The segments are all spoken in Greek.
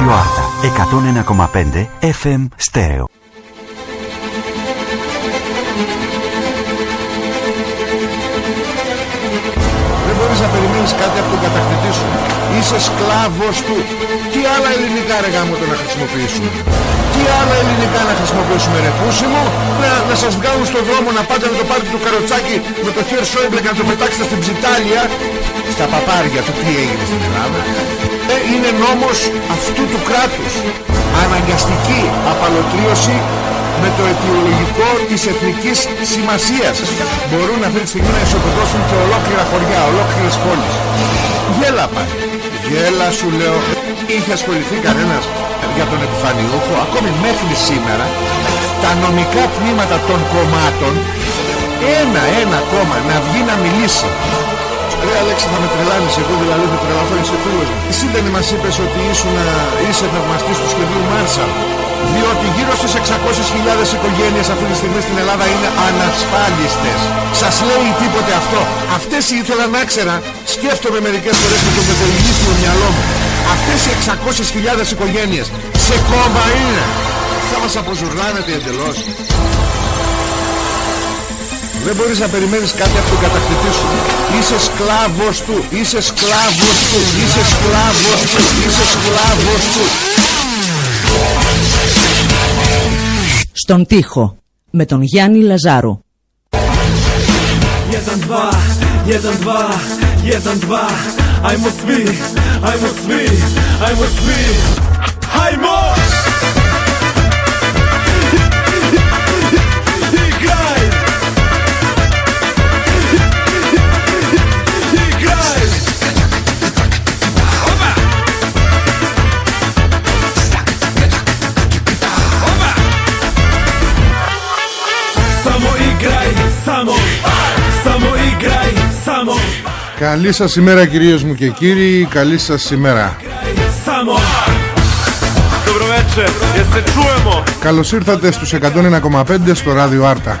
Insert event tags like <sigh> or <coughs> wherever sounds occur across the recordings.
Ράδιο Άρτα 101,5 FM Στέρεο. Δεν μπορείς να περιμένεις κάτι Είσαι σκλάβος του. Τι άλλα ελληνικά ρε γάμο το να χρησιμοποιήσουμε; Τι άλλα ελληνικά να χρησιμοποιήσουμε ρε πούσι μου; Να, να σας βγάλουν στον δρόμο να πάτε με το πάρτι του καροτσάκι με το χέρι Σόιμπλε και να το πετάξετε στην ψιτάλια. Στα παπάρια του τι έγινε στην Ελλάδα; Ε, είναι νόμος αυτού του κράτους. Αναγκαστική απαλωτρίωση με το αιτιολογικό της εθνικής σημασίας. Μπορούν αυτή τη στιγμή να ισοπεδώσουν και ολόκληρα χωριά, ολόκληρες πόλεις. Γέλα πάλι. Γέλα σου λέω. Είχε ασχοληθεί κανένας για τον επιφανιούχο, ακόμη μέχρι σήμερα, τα νομικά τμήματα των κομμάτων, ένα-ένα κόμμα να βγει να μιλήσει Ρε Αλέξη θα με τρελάνεις εγώ δηλαδή θα τρελαθώ είσαι φίλος μου Εσύ δεν μας είπες ότι ήσουν, είσαι θαυμαστής του σχεδίου Μάρσαλ διότι γύρω στις 600.000 οικογένειες αυτή τη στιγμή στην Ελλάδα είναι ανασφάλιστες. Σας λέει τίποτε αυτό. Αυτές ήθελα να ξέρα. Σκέφτομαι μερικές φορές με το μετελγίσιο μυαλό μου. Αυτές οι 600.000 οικογένειες Σε κόμμα είναι. Θα μας αποζουρλάνετε εντελώς. Δεν μπορείς να περιμένεις κάτι από τον κατακτητή σου. Είσαι σκλάβος του. Είσαι σκλάβος του. Είσαι σκλάβος του. Είσαι σκλάβος του Στον τοίχο με τον Γιάννη Λαζάρου. Καλή σας ημέρα κυρίες μου και κύριοι Καλή σας ημέρα samo. Dobro večer, jel se čujemo? Καλώς ήρθατε στους 101,5 στο ράδιο Άρτα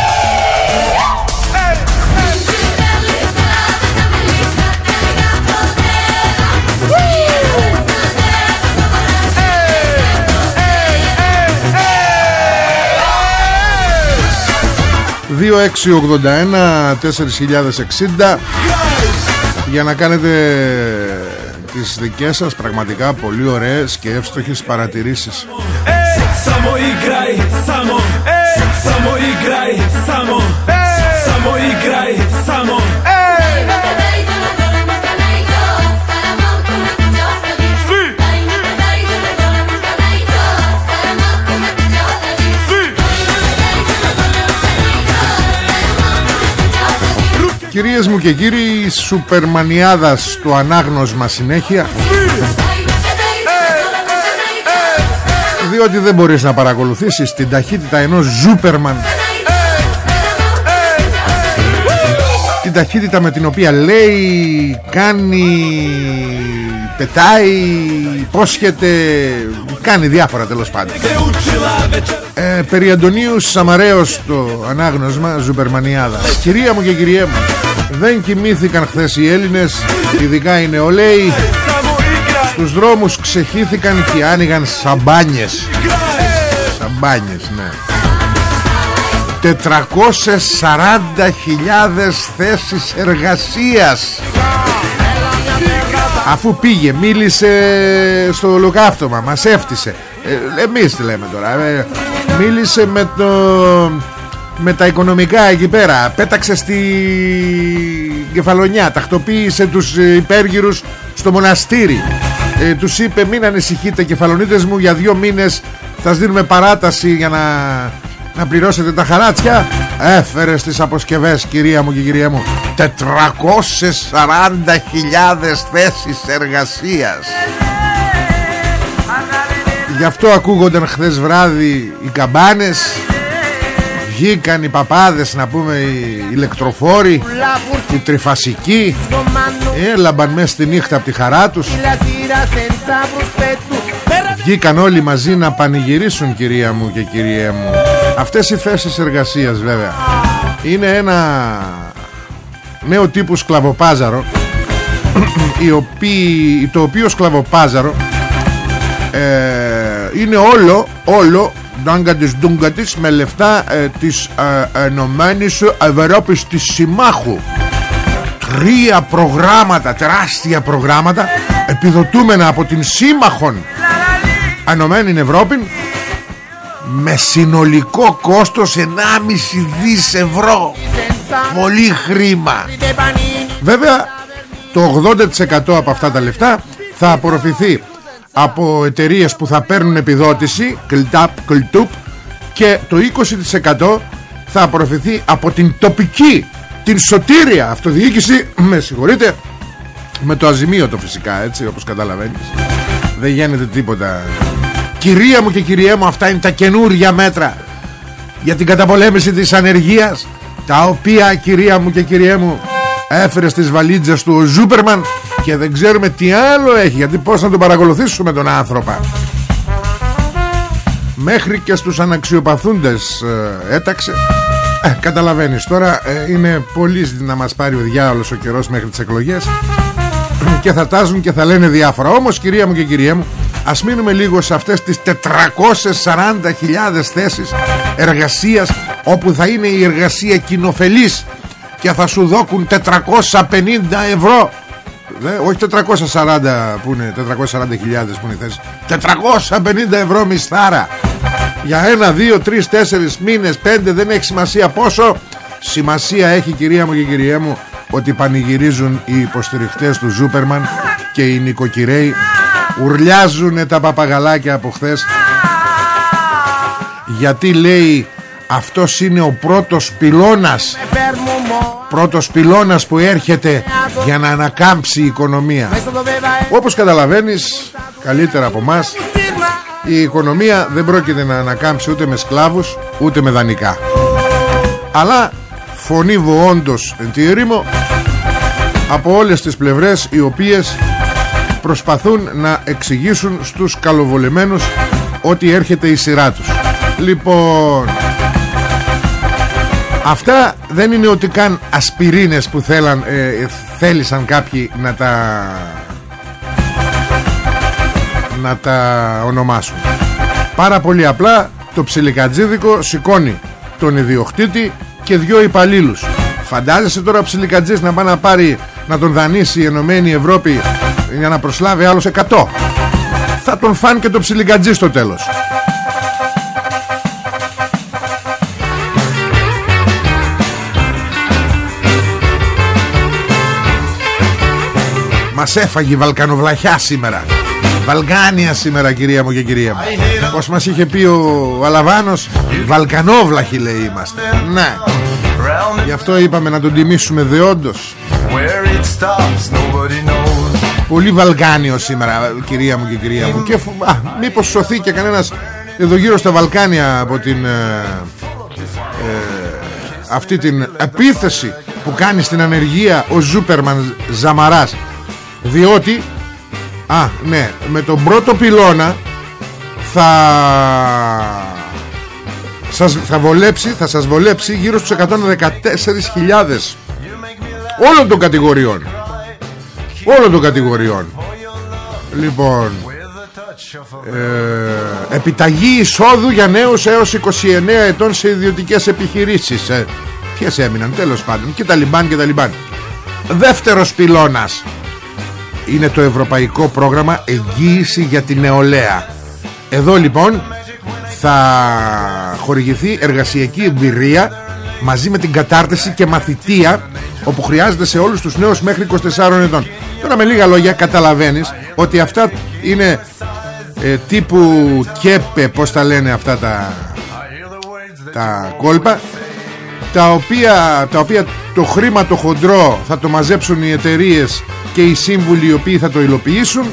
Ej! ...2681-4060... ...για να κάνετε τις δικές σας πραγματικά πολύ ωραίες και εύστοχες παρατηρήσεις. Ej, Κυρίες μου και κύριοι, σουπερμανιάδας του ανάγνωσμα συνέχεια... ...διότι δεν μπορείς να παρακολουθήσεις την ταχύτητα ενός Ζούπερμαν... ...την ταχύτητα με την οποία λέει, κάνει, πετάει, υπόσχεται... ...κάνει διάφορα τέλος πάντων. Gde učila večer Ε, περί Αντωνίου Σαμαρέως το ανάγνωσμα Ζουπερμανιάδα Κυρία μου και κυρία μου Δεν κοιμήθηκαν χθες οι Έλληνες Ειδικά οι νεολαίοι. Samo igraj, Στους δρόμους ξεχύθηκαν και άνοιγαν σαμπάνιες. Igraj. Σαμπάνιες ναι. 440.000 θέσεις εργασίας. Αφού πήγε, μίλησε στο ολοκαύτωμα, μας έφτισε ε, Εμείς τι λέμε τώρα ε, Μίλησε με το Με τα οικονομικά εκεί πέρα. Πέταξε στη κεφαλονιά Τακτοποίησε τους ε, υπέργυρους στο μοναστήρι. Ε, Τους είπε μην ανησυχείτε κεφαλονίτες μου Για δύο μήνες θα σας δίνουμε παράταση Για να να πληρώσετε τα χαράτσια έφερε στις αποσκευές κυρία μου και κυρία μου 440.000 θέσεις εργασίας Γι' αυτό ακούγονταν χθες βράδυ οι καμπάνες Βγήκαν οι παπάδες να πούμε οι ηλεκτροφόροι Οι τριφασικοί. Έλαμπαν μέσα στη νύχτα από τη χαρά τους. Βγήκαν όλοι μαζί να πανηγυρίσουν κυρία μου και κυρία μου. Αυτές οι θέσεις εργασίας βέβαια Είναι ένα νέο τύπου σκλαβοπάζαρο <clears throat> το οποίο σκλαβοπάζαρο ε, είναι όλο όλο ντάγκα της ντούγκα της με λεφτά ε, της ε, Ενωμένης Ευρώπης της Συμμάχου. Τρία προγράμματα τεράστια προγράμματα επιδοτούμενα από την Σύμμαχον Ενωμένη Ευρώπη με συνολικό κόστος 1,5 δις ευρώ. Πολύ χρήμα. Βέβαια το 80% από αυτά τα λεφτά θα απορροφηθεί από εταιρείες που θα παίρνουν επιδότηση κλταπ, κλτουπ και το 20% θα απορροφηθεί από την τοπική την σωτήρια αυτοδιοίκηση. Με συγχωρείτε με το αζημίωτο φυσικά έτσι όπως καταλαβαίνεις. Δεν γίνεται τίποτα. Κυρία μου και κυρία μου αυτά είναι τα καινούργια μέτρα για την καταπολέμηση της ανεργίας τα οποία κυρία μου και κυρία μου έφερε στις βαλίτζες του ο Ζούπερμαν και δεν ξέρουμε τι άλλο έχει γιατί πως να τον παρακολουθήσουμε τον άνθρωπο. Μέχρι και στους αναξιοπαθούντες ε, έταξε. Ε, καταλαβαίνεις τώρα ε, είναι πολύ να μας πάρει ο διάολος ο καιρός μέχρι τις εκλογές. <clears throat> Και θα τάζουν και θα λένε διάφορα. Όμως κυρία μου και κυρία μου ας μείνουμε λίγο σε αυτές τις 440.000 θέσεις εργασίας όπου θα είναι η εργασία κοινοφελής και θα σου δώκουν 450 ευρώ Δε, όχι 440 που είναι 440.000 που είναι η θέση 450 ευρώ μισθάρα. Για ένα, δύο, τρεις, τέσσερις μήνες πέντε δεν έχει σημασία πόσο. Σημασία έχει κυρία μου και κυρία μου ότι πανηγυρίζουν οι υποστηριχτές του Ζούπερμαν και οι νοικοκυρέοι. Ουρλιάζουν τα παπαγαλάκια από χθες. Γιατί λέει αυτός είναι ο πρώτος πυλώνας. Πρώτος πυλώνας που έρχεται για να ανακάμψει η οικονομία. Όπως καταλαβαίνεις καλύτερα από μας η οικονομία δεν πρόκειται να ανακάμψει ούτε με σκλάβους ούτε με δανεικά. Αλλά φωνή όντως εν τη ερήμο από όλες τις πλευρές οι οποίες προσπαθούν να εξηγήσουν στους καλοβολεμένους ότι έρχεται η σειρά τους. Λοιπόν Αυτά δεν είναι ότι καν ασπιρίνες που θέλαν, ε, θέλησαν κάποιοι να τα να τα ονομάσουν. Πάρα πολύ απλά το ψιλικατζίδικο σηκώνει τον ιδιοκτήτη και δυο υπαλλήλους. Φαντάζεσαι τώρα ο ψιλικατζής να πάει να πάρει να τον δανείσει η Ενωμένη Ευρώπη για να προσλάβει άλλος 100 θα τον φάν και το ψιλικατζή στο τέλος Μας έφαγε η Βαλκανοβλαχιά σήμερα. Βαλκάνια σήμερα κυρία μου και κυρία μου. Πως μας είχε πει ο Αλαβάνος Βαλκανόβλαχοι λέει είμαστε. Ναι. Γι' αυτό είπαμε να τον τιμήσουμε δεόντως. Πολύ Βαλκάνιο σήμερα κυρία μου και κυρία μου. Και α, μήπως σωθεί και κανένας εδώ γύρω στα Βαλκάνια από την ε, ε, αυτή την επίθεση που κάνει στην ανεργία ο Ζούπερμαν Ζαμαράς διότι Α ναι με τον πρώτο πυλώνα θα σας, θα βολέψει θα σας βολέψει γύρω στους 114.000 όλων των κατηγοριών. Όλων των κατηγοριών. Λοιπόν ε, επιταγή εισόδου για νέους έως 29 ετών σε ιδιωτικές επιχειρήσεις. Ε, ποιες έμειναν τέλος πάντων. Και τα λιμπάν και τα λιμπάν. Δεύτερος πυλώνας είναι το Ευρωπαϊκό Πρόγραμμα Εγγύηση για την Νεολαία. Εδώ λοιπόν θα χορηγηθεί εργασιακή εμπειρία μαζί με την κατάρτιση και μαθητεία όπου χρειάζεται σε όλους τους νέους μέχρι 24 ετών. Τώρα με λίγα λόγια καταλαβαίνεις ότι αυτά είναι ε, τύπου κέπε πως τα λένε αυτά τα τα κόλπα τα οποία, τα οποία το χρήμα το χοντρό θα το μαζέψουν οι εταιρείες και οι σύμβουλοι οι οποίοι θα το υλοποιήσουν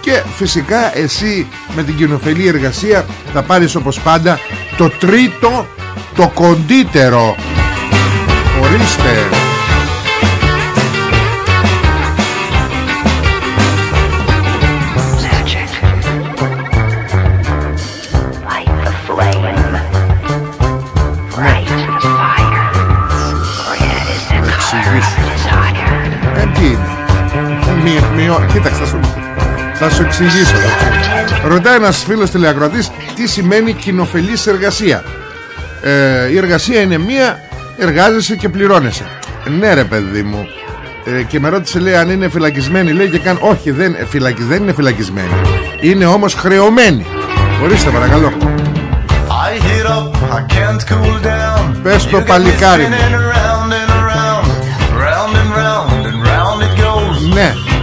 και φυσικά εσύ με την κοινοφελή εργασία θα πάρεις όπως πάντα το τρίτο το κοντύτερο. Ορίστε Κοίταξε θα σου, θα σου εξηγήσω, θα σου εξηγήσω. Ρωτάει ένας φίλος τηλεακροατής Τι σημαίνει κοινοφελής εργασία ε, Η εργασία είναι μία Εργάζεσαι και πληρώνεσαι Ναι ρε παιδί μου ε, Και με ρώτησε λέει αν είναι φυλακισμένη Λέει και καν όχι δεν, ε, φυλακι, δεν είναι φυλακισμένη Είναι όμως χρεωμένη Ορίστε παρακαλώ I heat up, I can't cool down. Πες το You get me παλικάρι μου. spinning around and around, round and round and round it goes. Ναι Where it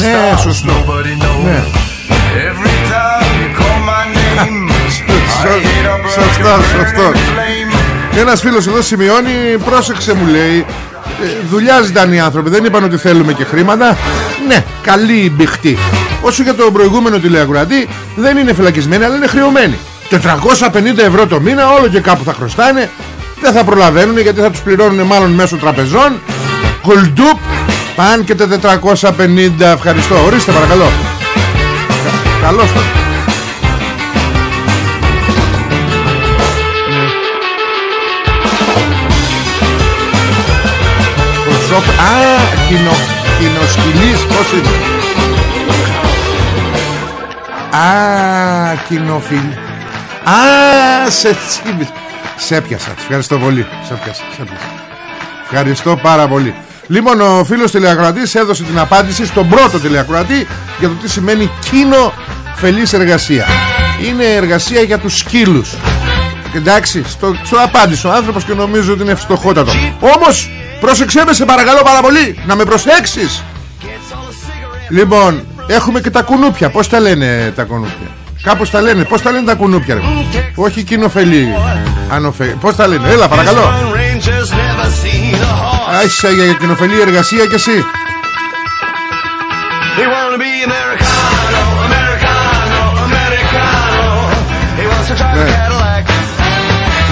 Ναι, stops, σωστό. nobody knows. Ναι. Every time you call my name, <laughs> I heat up like Σωστό, a σωστό. burning flame. Ένας φίλος εδώ σημειώνει Πρόσεξε μου λέει ε, Δουλειά ζητάνε οι άνθρωποι Δεν είπαν ότι θέλουμε και χρήματα Ναι καλή η μπηχτή Όσο για το προηγούμενο τηλεακροατή Δεν είναι φυλακισμένοι αλλά είναι χρεωμένοι 450 ευρώ το μήνα Όλο και κάπου θα χρωστάνε Δεν θα προλαβαίνουν γιατί θα τους πληρώνουν μάλλον μέσω τραπεζών Κουλντουπ Παν και τα 450 Ευχαριστώ. Ορίστε παρακαλώ. Κα- Καλώς το Προσώπ... Α, κοινο... κοινοσκυλής Πώς είναι; Α, κοινοφιλ Α, σε τσίμπης Σε έπιασα, ευχαριστώ πολύ. Σε έπιασα, σε έπιασα. Ευχαριστώ πάρα πολύ Λοιπόν ο φίλος τηλεακροατής έδωσε την απάντηση Στον πρώτο τηλεακροατή Για το τι σημαίνει κίνο φελής εργασία Είναι εργασία για τους σκύλους Εντάξει, στο, στο απάντησε ο άνθρωπος και νομίζω ότι είναι ευστοχότατο. Όμως, πρόσεξέ με σε παρακαλώ πάρα πολύ, να με προσέξεις. Λοιπόν, έχουμε και τα κουνούπια. Πώς τα λένε τα κουνούπια; Κάπως τα λένε. Πώς τα λένε τα κουνούπια. Ρε. Όχι κοινοφελή. Ανοφε... Πώς τα λένε; Έλα παρακαλώ. Άισα για κοινοφελή εργασία και εσύ. They wanna be Americano, Americano, Americano. He wants to drive a Yeah. Cadillac.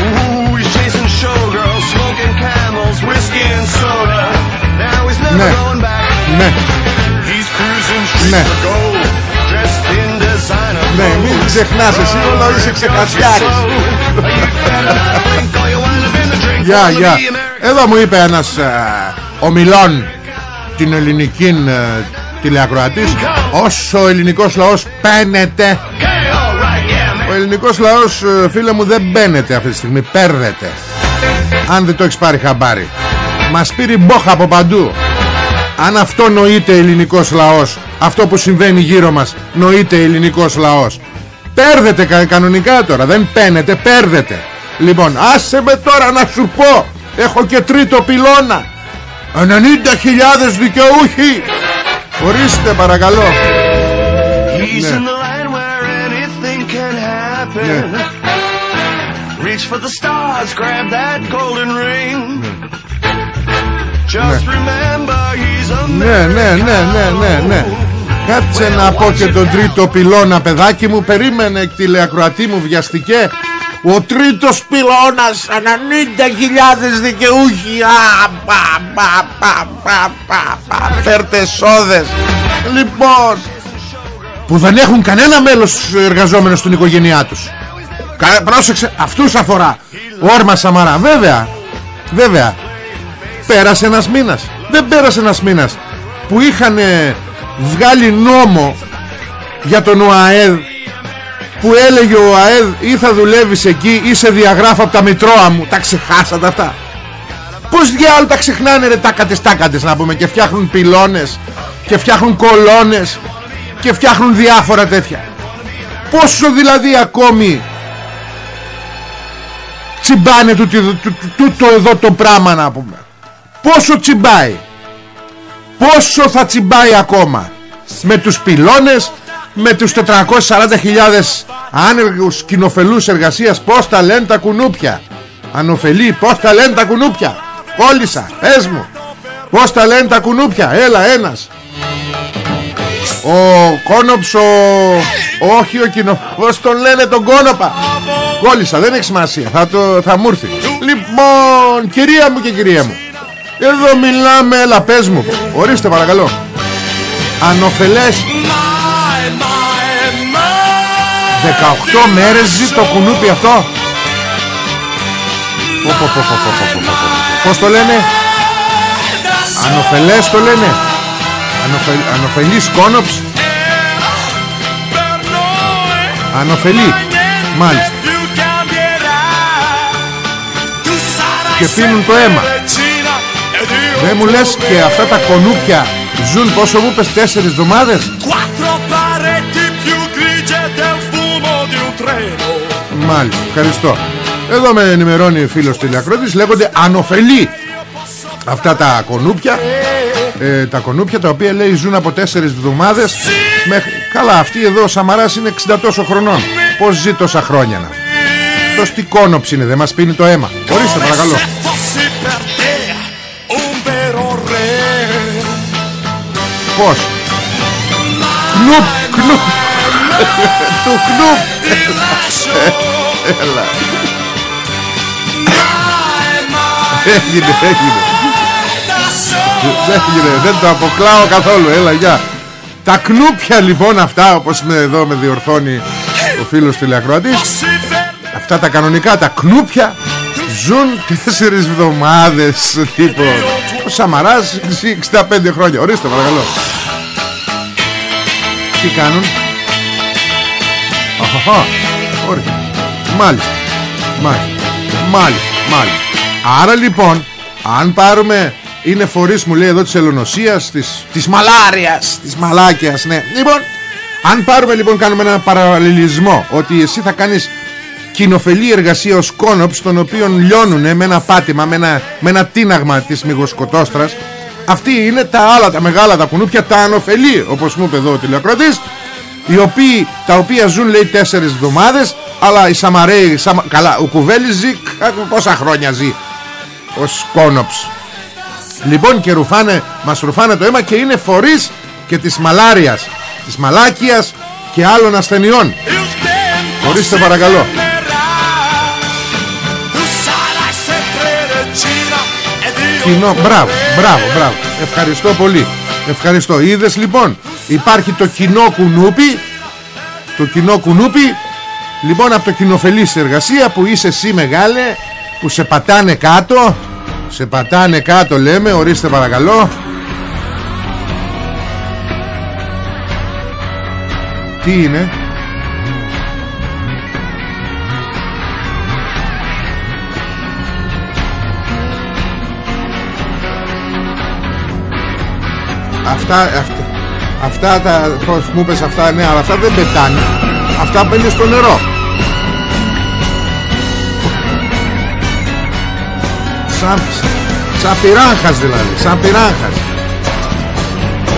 Ooh, he's chasing showgirls, smoking camels, whiskey and soda. Now he's never Yeah. going back. Ναι, He's cruising streets Yeah. of gold, dressed in designer ναι, μην clothes. ξεχνάς εσύ όλο είσαι ξεχασιάρης. Γεια, γεια. Εδώ μου είπε ένας ε, ομιλών την ελληνική ε, τηλεακροατής όσο ο ελληνικός λαός παίνεται ο ελληνικός λαός ε, φίλε μου δεν μπαίνεται αυτή τη στιγμή Πέρδεται Αν δεν το έχεις πάρει χαμπάρι Μας πήρε μπόχα από παντού. Αν αυτό νοείται ελληνικός λαός Αυτό που συμβαίνει γύρω μας Νοείται ελληνικός λαός. Πέρδεται κα- κανονικά τώρα Δεν παίνεται, πέρδεται Λοιπόν, άσε με τώρα να σου πω Έχω και τρίτο πυλώνα 90.000 δικαιούχοι Ορίστε παρακαλώ He's Yeah. in the line where anything can happen. Yeah. Reach for the stars, grab that golden ring. Just remember he's a Ναι, ναι, ναι, ναι, ναι, ναι. Κάτσε να πω και τον τρίτο πυλώνα παιδάκι μου Περίμενε εκ τηλεακροατή μου βιαστικέ Ο τρίτος πυλώνας 90.000 δικαιούχοι. Α, πα, πα, πα, πα, πα, πα, Φέρτε σόδες Λοιπόν Που δεν έχουν κανένα μέλος εργαζόμενο στην οικογένειά τους. Κα- Πρόσεξε αυτούς αφορά. Όρμα Σαμαρά. Βέβαια Βέβαια. Πέρασε ένας μήνας. Δεν πέρασε ένας μήνας. Που είχαν ε, βγάλει νόμο Για τον ΟΑΕΔ Που έλεγε ο ΟΑΕΔ Ή θα δουλεύεις εκεί ή σε διαγράφω από τα μητρώα μου Τα ξεχάσατε αυτά. Πως διάλογο τα ξεχνάνε ρε τάκατες τάκατες να πούμε Και φτιάχνουν πυλώνες Και φτιάχνουν κολόνες Και φτιάχνουν διάφορα τέτοια. Πόσο δηλαδή ακόμη Τσιμπάνε τούτο το εδώ το πράγμα να πούμε. Πόσο τσιμπάει. Πόσο θα τσιμπάει ακόμα. Με τους πυλώνες Με τους 440.000 άνεργους κοινοφελούς εργασίας Πώς τα λένε τα κουνούπια; Ανοφελή Πως τα λένε τα κουνούπια; Κόλλησα Πες μου. Πως τα λένε τα κουνούπια; Έλα ένας. Ο Κόνοψο Όχι ο κοινό Πως τον λένε τον Κόνοπα; Κόλλησα δεν έχει σημασία Θα, το, θα μου έρθει. Λοιπόν κυρία μου και κυρία μου Εδώ μιλάμε Έλα πες μου. Ορίστε παρακαλώ. Ανοφελές 18 μέρες ζει το κουνούπι αυτό. Πω, πω, πω, πω, πω, πω, πω, πω. Πώς το λένε; Ανοφελές το λένε. Ανοφε... Ανοφελής κόνοψ Ανοφελή Μάλιστα. Και πίνουν το αίμα. Δεν μου λες και αυτά τα κονούπια Ζουν πόσο μου πες τέσσερις εβδομάδες; Μάλιστα ευχαριστώ. Εδώ με ενημερώνει ο φίλος τηλεακρότης Λέγονται ανοφελή. Αυτά τα κονούπια ε, Τα κονούπια τα οποία λέει ζουν από τέσσερις εβδομάδες μέχρι... Καλά αυτή εδώ ο Σαμαράς είναι 60 τόσο χρονών. Πώς ζει τόσα χρόνια να Αυτός τι κόνοψη είναι δεν μας πίνει το αίμα. Ορίστε παρακαλώ. Πώς; Κνουπ Κνουπ Του κνουπ. Έλα. Έγινε έγινε. Έγινε Δεν το αποκλάω καθόλου. Έλα γεια. Τα κνούπια λοιπόν αυτά Όπως με εδώ με διορθώνει Ο φίλος τηλεακροατής Αυτά τα κανονικά τα κνούπια Ζουν τέσσερις εβδομάδες Τύπο. Ο Σαμαράς 65 χρόνια. Ορίστε παρακαλώ. Τι κάνουν; Αχαχα Ωραία. Μάλιστα. Μάλιστα. Μάλιστα. Μάλιστα. Άρα λοιπόν Αν πάρουμε Είναι φορείς μου λέει εδώ της ελονοσίας Της, της μαλάριας Της μαλάκιας ναι. Λοιπόν Αν πάρουμε λοιπόν κάνουμε ένα παραλληλισμό Ότι εσύ θα κάνεις κοινοφελή εργασία ως κόνοψ Τον οποίον λιώνουνε με ένα πάτημα Με ένα, με ένα τίναγμα της μυγοσκοτόστρας Αυτοί είναι τα άλλα τα μεγάλα τα κουνούπια Τα ανοφελή όπως μου είπε εδώ ο τηλεοκρότης οι οποίοι, τα οποία ζουν λέει τέσσερις εβδομάδες αλλά οι Σαμαρέοι Σαμα... καλά ο Κουβέλης ζει πόσα χρόνια ζει ως κόνοψ λοιπόν και ρουφάνε μας ρουφάνε το αίμα και είναι φορείς και της μαλάριας της μαλάκιας και άλλων ασθενειών. Ορίστε παρακαλώ. Κοινό, μπράβο, μπράβο, μπράβο. Ευχαριστώ πολύ Ευχαριστώ. Είδες λοιπόν Υπάρχει το κοινό κουνούπι Το κοινό κουνούπι Λοιπόν από το κοινοφελής εργασία Που είσαι εσύ μεγάλε Που σε πατάνε κάτω Σε πατάνε κάτω λέμε Ορίστε παρακαλώ. Τι είναι; Αυτά, αυτά, αυτά τα, πώς μου πες αυτά, ναι, αλλά αυτά δεν πετάνε. Αυτά μπαίνουν στο νερό. Σαν, σαν πυράγχας δηλαδή, σαν πυράγχας.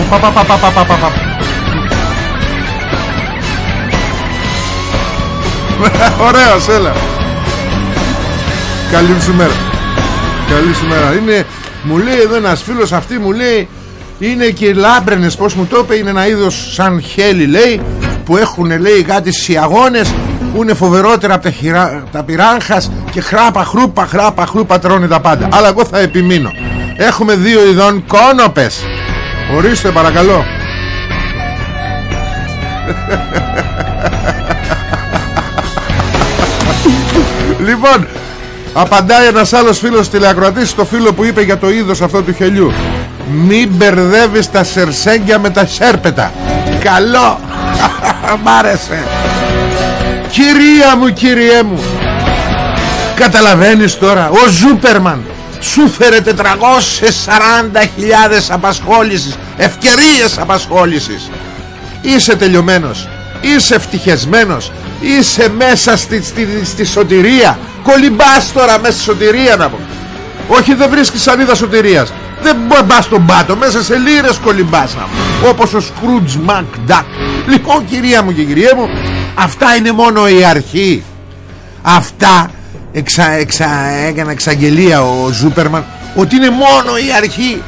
Πα, πα, πα, πα, πα, πα, πα, πα. <laughs> Ωραίος, έλα. Καλή σου μέρα. Καλή σου μέρα. Είναι, μου λέει εδώ ένας φίλος αυτή μου λέει είναι και λάμπρενες πως μου το είπε είναι ένα είδος σαν χέλι λέει που έχουν λέει κάτι σιαγόνες που είναι φοβερότερα από τα, χειρά, τα πυράγχας και χράπα χρούπα χράπα χρούπα τρώνε τα πάντα. Αλλά εγώ θα επιμείνω. Έχουμε δύο ειδών κόνοπες. Ορίστε παρακαλώ. <laughs> Λοιπόν απαντάει ένας άλλος φίλος τηλεακροατής στο φίλο που είπε για το είδος αυτό του χελιού μην μπερδεύεις τα σερσέγγια με τα σέρπετα. Καλό. <laughs> Μ' άρεσε. Κυρία μου κυριέ μου. Καταλαβαίνεις τώρα Ο Ζούπερμαν Σου φέρε 440.000 απασχόλησης Ευκαιρίες απασχόλησης. Είσαι τελειωμένος Είσαι ευτυχισμένος Είσαι μέσα στη, στη, στη σωτηρία. Κολυμπάς τώρα μέσα στη σωτηρία να πω. Όχι δεν βρίσκεις σανίδα σωτηρίας δεν μπα στον πάτο Μέσα σε λίρες κολυμπάς Όπως ο Σκρούτζ Μακ Λοιπόν κυρία μου και κυρία μου Αυτά είναι μόνο η αρχή. Αυτά εξα, εξα, έκανε εξαγγελία ο Ζούπερμαν ότι είναι μόνο η αρχή.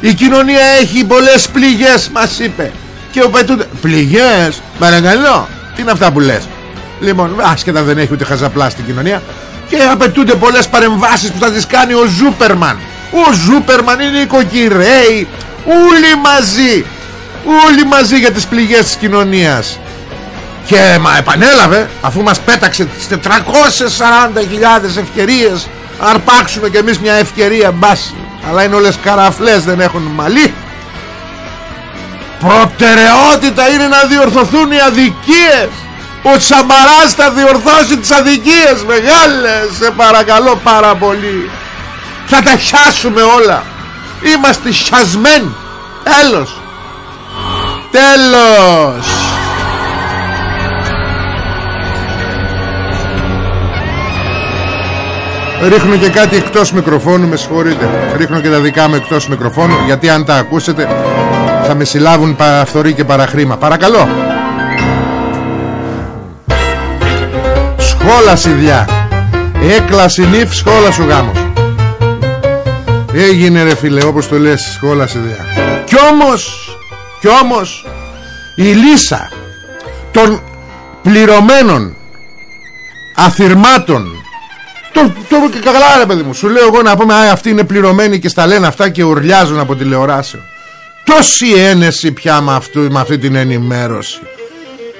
Η κοινωνία έχει πολλές πληγές μας είπε. Και ο Πετούτε πληγές παρακαλώ. Τι είναι αυτά που λες; Λοιπόν άσχετα δεν έχει ούτε χαζαπλά στην κοινωνία. Και απαιτούνται πολλές παρεμβάσεις που θα τις κάνει ο Ζούπερμαν ο Ζούπερμαν είναι οικοκυρέοι όλοι μαζί. Όλοι μαζί για τις πληγές της κοινωνίας. Και μα επανέλαβε αφού μας πέταξε τις 440.000 ευκαιρίες αρπάξουμε κι εμείς μια ευκαιρία μπάση αλλά είναι όλες καραφλές δεν έχουν μαλλί. Προτεραιότητα είναι να διορθωθούν οι αδικίες. Ο Τσαμαράς θα διορθώσει τις αδικίες μεγάλες. Σε παρακαλώ πάρα πολύ θα τα χιάσουμε όλα. Είμαστε χιασμένοι. Τέλος. Τέλος. Ρίχνω και κάτι εκτός μικροφώνου Με συγχωρείτε. Ρίχνω και τα δικά μου εκτός μικροφώνου Γιατί αν τα ακούσετε Θα με συλλάβουν φθορή και παραχρήμα. Παρακαλώ. Σχόλα σιδιά Έκλαση νυφ σχόλα σου γάμος Έγινε ρε φίλε όπως το λες σχόλα σιδιά Κι όμως Κι όμως Η λύσα Των πληρωμένων Αθυρμάτων το, το και καλά ρε παιδί μου Σου λέω εγώ να πούμε α, αυτοί είναι πληρωμένοι και στα λένε αυτά και ουρλιάζουν από τηλεοράσεων Τόση ένεση πια με, αυτού, με αυτή την ενημέρωση.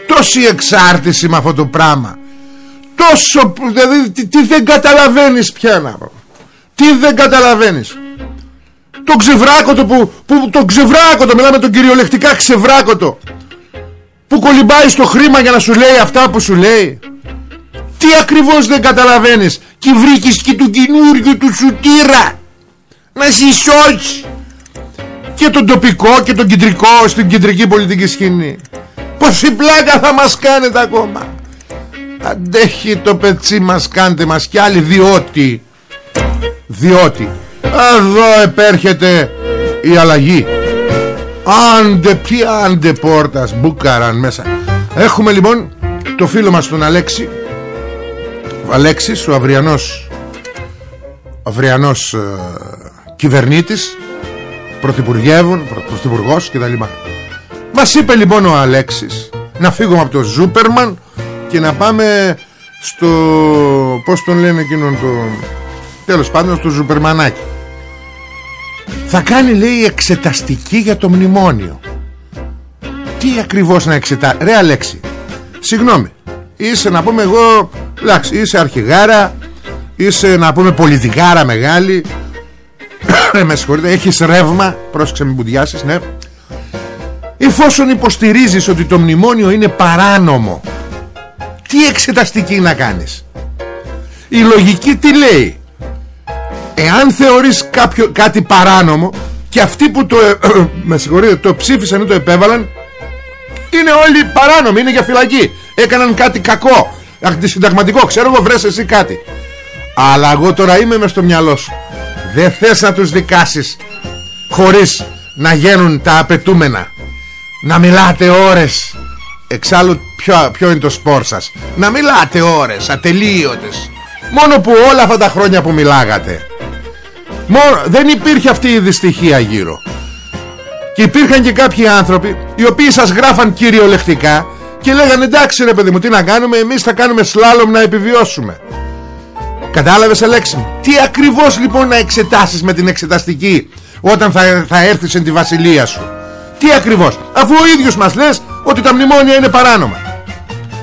Τόση εξάρτηση με αυτό το πράγμα. Τόσο δηλαδή τι, τι δεν καταλαβαίνεις πια να πω. Τι δεν καταλαβαίνεις Το ξεβράκωτο που, που Το ξεβράκωτο μιλάμε τον κυριολεκτικά ξεβράκωτο Που κολυμπάει στο χρήμα για να σου λέει αυτά που σου λέει. Τι ακριβώς δεν καταλαβαίνεις Και βρήκες και του καινούργιου του σουτήρα Να σώσει Και τον τοπικό και τον κεντρικό Στην κεντρική πολιτική σκηνή. Πόση πλάκα θα μας κάνετε ακόμα. Αντέχει το πετσί μας Κάντε μας κι άλλοι διότι Διότι Εδώ επέρχεται η αλλαγή. Άντε τι άντε πόρτας Μπούκαραν μέσα. Έχουμε λοιπόν το φίλο μας τον Αλέξη. Αλέξης ο αυριανός αυριανός ε, κυβερνήτης. Πρωθυπουργεύων πρωθυπουργός και τα λοιπά. Μας είπε λοιπόν ο Αλέξης να φύγουμε από το Ζούπερμαν και να πάμε στο πως τον λένε εκείνον το τέλος πάντων στο Ζουπερμανάκι θα κάνει λέει εξεταστική για το μνημόνιο. Τι ακριβώς να εξετάσει ρε Αλέξη συγγνώμη είσαι να πούμε εγώ εντάξει είσαι αρχηγάρα είσαι να πούμε πολιτικάρα μεγάλη. <coughs> Με συγχωρείτε έχεις ρεύμα πρόσεξε μην μπουδιάσεις ναι. Εφόσον υποστηρίζεις ότι το μνημόνιο είναι παράνομο τι εξεταστική να κάνεις; Η λογική τι λέει; Εάν θεωρείς κάποιο, κάτι παράνομο και αυτοί που το, με συγχωρείτε, το ψήφισαν ή το επέβαλαν είναι όλοι παράνομοι, είναι για φυλακή. Έκαναν κάτι κακό αντισυνταγματικό ξέρω εγώ βρες εσύ κάτι. Αλλά εγώ τώρα είμαι μες στο μυαλό σου. Δεν θες να τους δικάσεις χωρίς να γίνουν τα απαιτούμενα. Να μιλάτε ώρες. Εξάλλου ποιο, ποιο είναι το σπόρ σας. Να μιλάτε ώρες ατελείωτες. Μόνο που όλα αυτά τα χρόνια που μιλάγατε μόνο, δεν υπήρχε αυτή η δυστυχία γύρω. Και υπήρχαν και κάποιοι άνθρωποι οι οποίοι σας γράφαν κυριολεκτικά και λέγανε εντάξει ρε παιδί μου τι να κάνουμε Εμείς θα κάνουμε σλάλομ να επιβιώσουμε Κατάλαβες Αλέξη Τι ακριβώς λοιπόν να εξετάσεις με την εξεταστική Όταν θα, θα έρθεις στην τη βασιλεία σου; Τι ακριβώς; Αφού ο ίδιος μας λες ότι τα μνημόνια είναι παράνομα.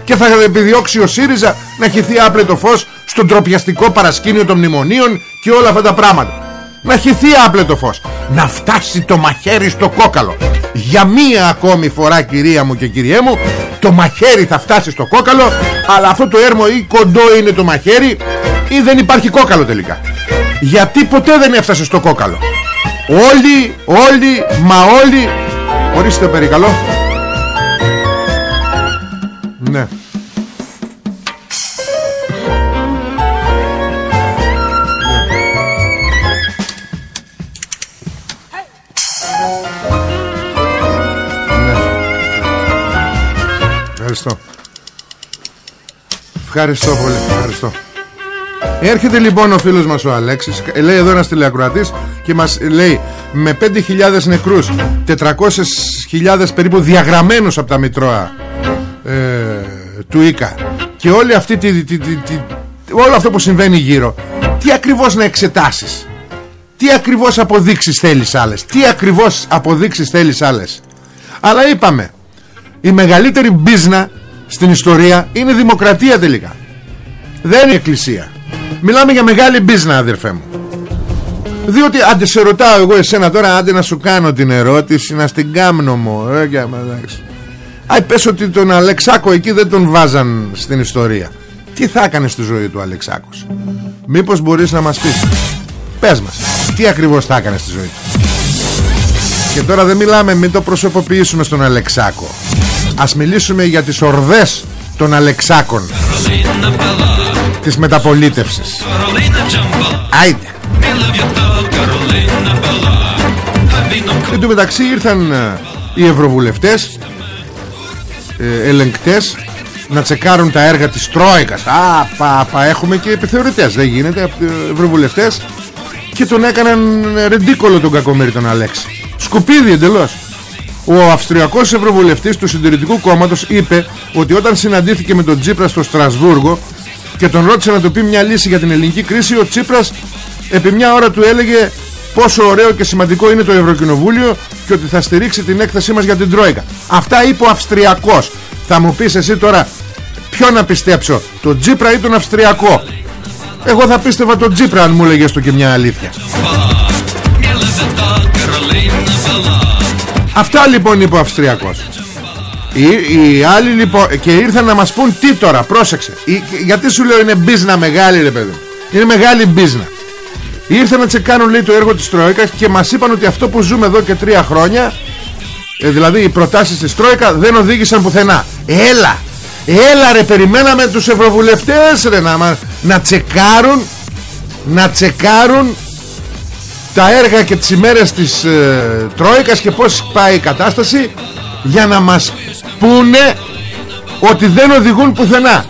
Και θα επιδιώξει ο ΣΥΡΙΖΑ να χυθεί άπλετο φως Στον τροπιαστικό παρασκήνιο των μνημονίων Και όλα αυτά τα πράγματα να χυθεί άπλετο φως. Να φτάσει το μαχαίρι στο κόκαλο. Για μία ακόμη φορά κυρία μου και κυριέ μου το μαχαίρι θα φτάσει στο κόκαλο αλλά αυτό το έρμο ή κοντό είναι το μαχαίρι ή δεν υπάρχει κόκαλο τελικά. Γιατί ποτέ δεν έφτασε στο κόκαλο. Όλοι, όλοι, μα όλοι. Ορίστε περικαλώ. Ναι Ευχαριστώ. Ευχαριστώ πολύ. Ευχαριστώ. Έρχεται λοιπόν ο φίλος μας ο Αλέξης ε, Λέει εδώ ένας τηλεακροατής Και μας λέει με 5.000 νεκρούς 400.000 περίπου διαγραμμένους από τα Μητρώα ε, Του ΙΚΑ Και όλη αυτή τη, τη, τη, τη, Όλο αυτό που συμβαίνει γύρω Τι ακριβώς να εξετάσεις; Τι ακριβώς αποδείξεις θέλεις άλλες; Τι ακριβώς αποδείξεις θέλεις άλλες; Αλλά είπαμε Η μεγαλύτερη μπίζνα Στην ιστορία είναι δημοκρατία τελικά. Δεν είναι εκκλησία. Μιλάμε για μεγάλη μπίζνα αδερφέ μου. Διότι άντε σε ρωτάω εγώ εσένα τώρα Άντε να σου κάνω την ερώτηση Να στην κάμνω μου. Ε, και, Άι πες ότι τον Αλεξάκο εκεί δεν τον βάζαν στην ιστορία. Τι θα έκανε στη ζωή του Αλεξάκος; Μήπως μπορείς να μας πεις; Πες μας Τι ακριβώς θα έκανε στη ζωή του; Και τώρα δεν μιλάμε Μην το προσωποποιήσουμε στον Αλεξάκο Ας μιλήσουμε για τις ορδές των Αλεξάκων. Της μεταπολίτευσης. Άιτε Εν τω μεταξύ ήρθαν ε, οι ευρωβουλευτές ε, ελεγκτές να τσεκάρουν τα έργα της Τρόικας. Α, πα, πα, έχουμε και επιθεωρητές. Δεν γίνεται, ε, ευρωβουλευτές. Και τον έκαναν ρεντίκολο τον κακομέρι τον Αλέξη. Σκουπίδι εντελώς ο Αυστριακός Ευρωβουλευτής του Συντηρητικού Κόμματος είπε ότι όταν συναντήθηκε με τον Τσίπρας στο Στρασβούργο και τον ρώτησε να του πει μια λύση για την ελληνική κρίση ο Τσίπρας επί μια ώρα του έλεγε πόσο ωραίο και σημαντικό είναι το Ευρωκοινοβούλιο και ότι θα στηρίξει την έκθεσή μας για την Τρόικα. Αυτά είπε ο Αυστριακός. Θα μου πεις εσύ τώρα ποιο να πιστέψω τον Τσίπρα ή τον Αυστριακό; Εγώ θα πίστευα τον Τσίπρα αν μου έλεγες το και μια αλήθεια Αυτά λοιπόν είπε ο Αυστριακός. Οι, οι άλλοι λοιπόν και ήρθαν να μας πούν τι τώρα πρόσεξε γιατί σου λέω είναι μπίζνα μεγάλη ρε παιδί είναι μεγάλη μπίζνα ήρθαν να τσεκάνουν λέει το έργο της Τρόικας και μας είπαν ότι αυτό που ζούμε εδώ και τρία χρόνια ε, δηλαδή οι προτάσεις της Τρόικα δεν οδήγησαν πουθενά. Έλα έλα ρε περιμέναμε τους ευρωβουλευτές ρε να, να τσεκάρουν να τσεκάρουν τα έργα και τις ημέρες της ε, Τρόικας και πως πάει η κατάσταση για να μας πούνε ότι δεν οδηγούν πουθενά.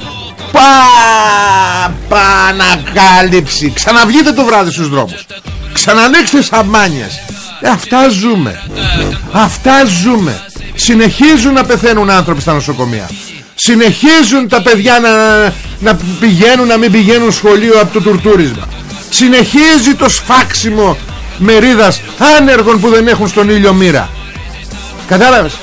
Πα, πανακάλυψη. Ξαναβγείτε το βράδυ στους δρόμους. Ξανανοίξτε σαμπάνιες ε, Αυτά ζούμε. Αυτά ζούμε. Συνεχίζουν να πεθαίνουν άνθρωποι στα νοσοκομεία. Συνεχίζουν τα παιδιά να, να πηγαίνουν να μην πηγαίνουν σχολείο από το τουρτούρισμα. Συνεχίζει το σφάξιμο μερίδας άνεργων που δεν έχουν στον ήλιο μοίρα. Κατάλαβες;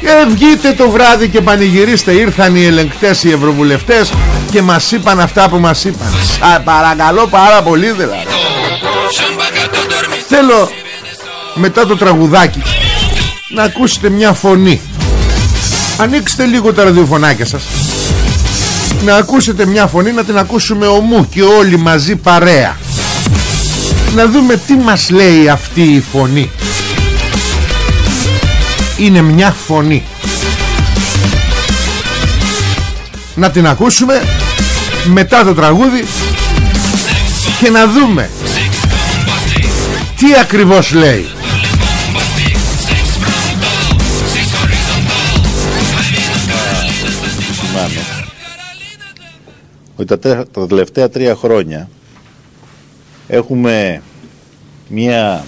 Ε, βγείτε το βράδυ και πανηγυρίστε. Ήρθαν οι ελεγκτές οι ευρωβουλευτές Και μας είπαν αυτά που μας είπαν. Σα παρακαλώ πάρα πολύ δηλαδή. Θέλω μετά το τραγουδάκι Να ακούσετε μια φωνή. Ανοίξτε λίγο τα ραδιοφωνάκια σας. Να ακούσετε μια φωνή Να την ακούσουμε ομού Και όλοι μαζί παρέα Να δούμε τι μας λέει αυτή η φωνή. Είναι μια φωνή. Να την ακούσουμε μετά το τραγούδι και να δούμε τι ακριβώς λέει. Ότι τα τελευταία τρία χρόνια έχουμε μια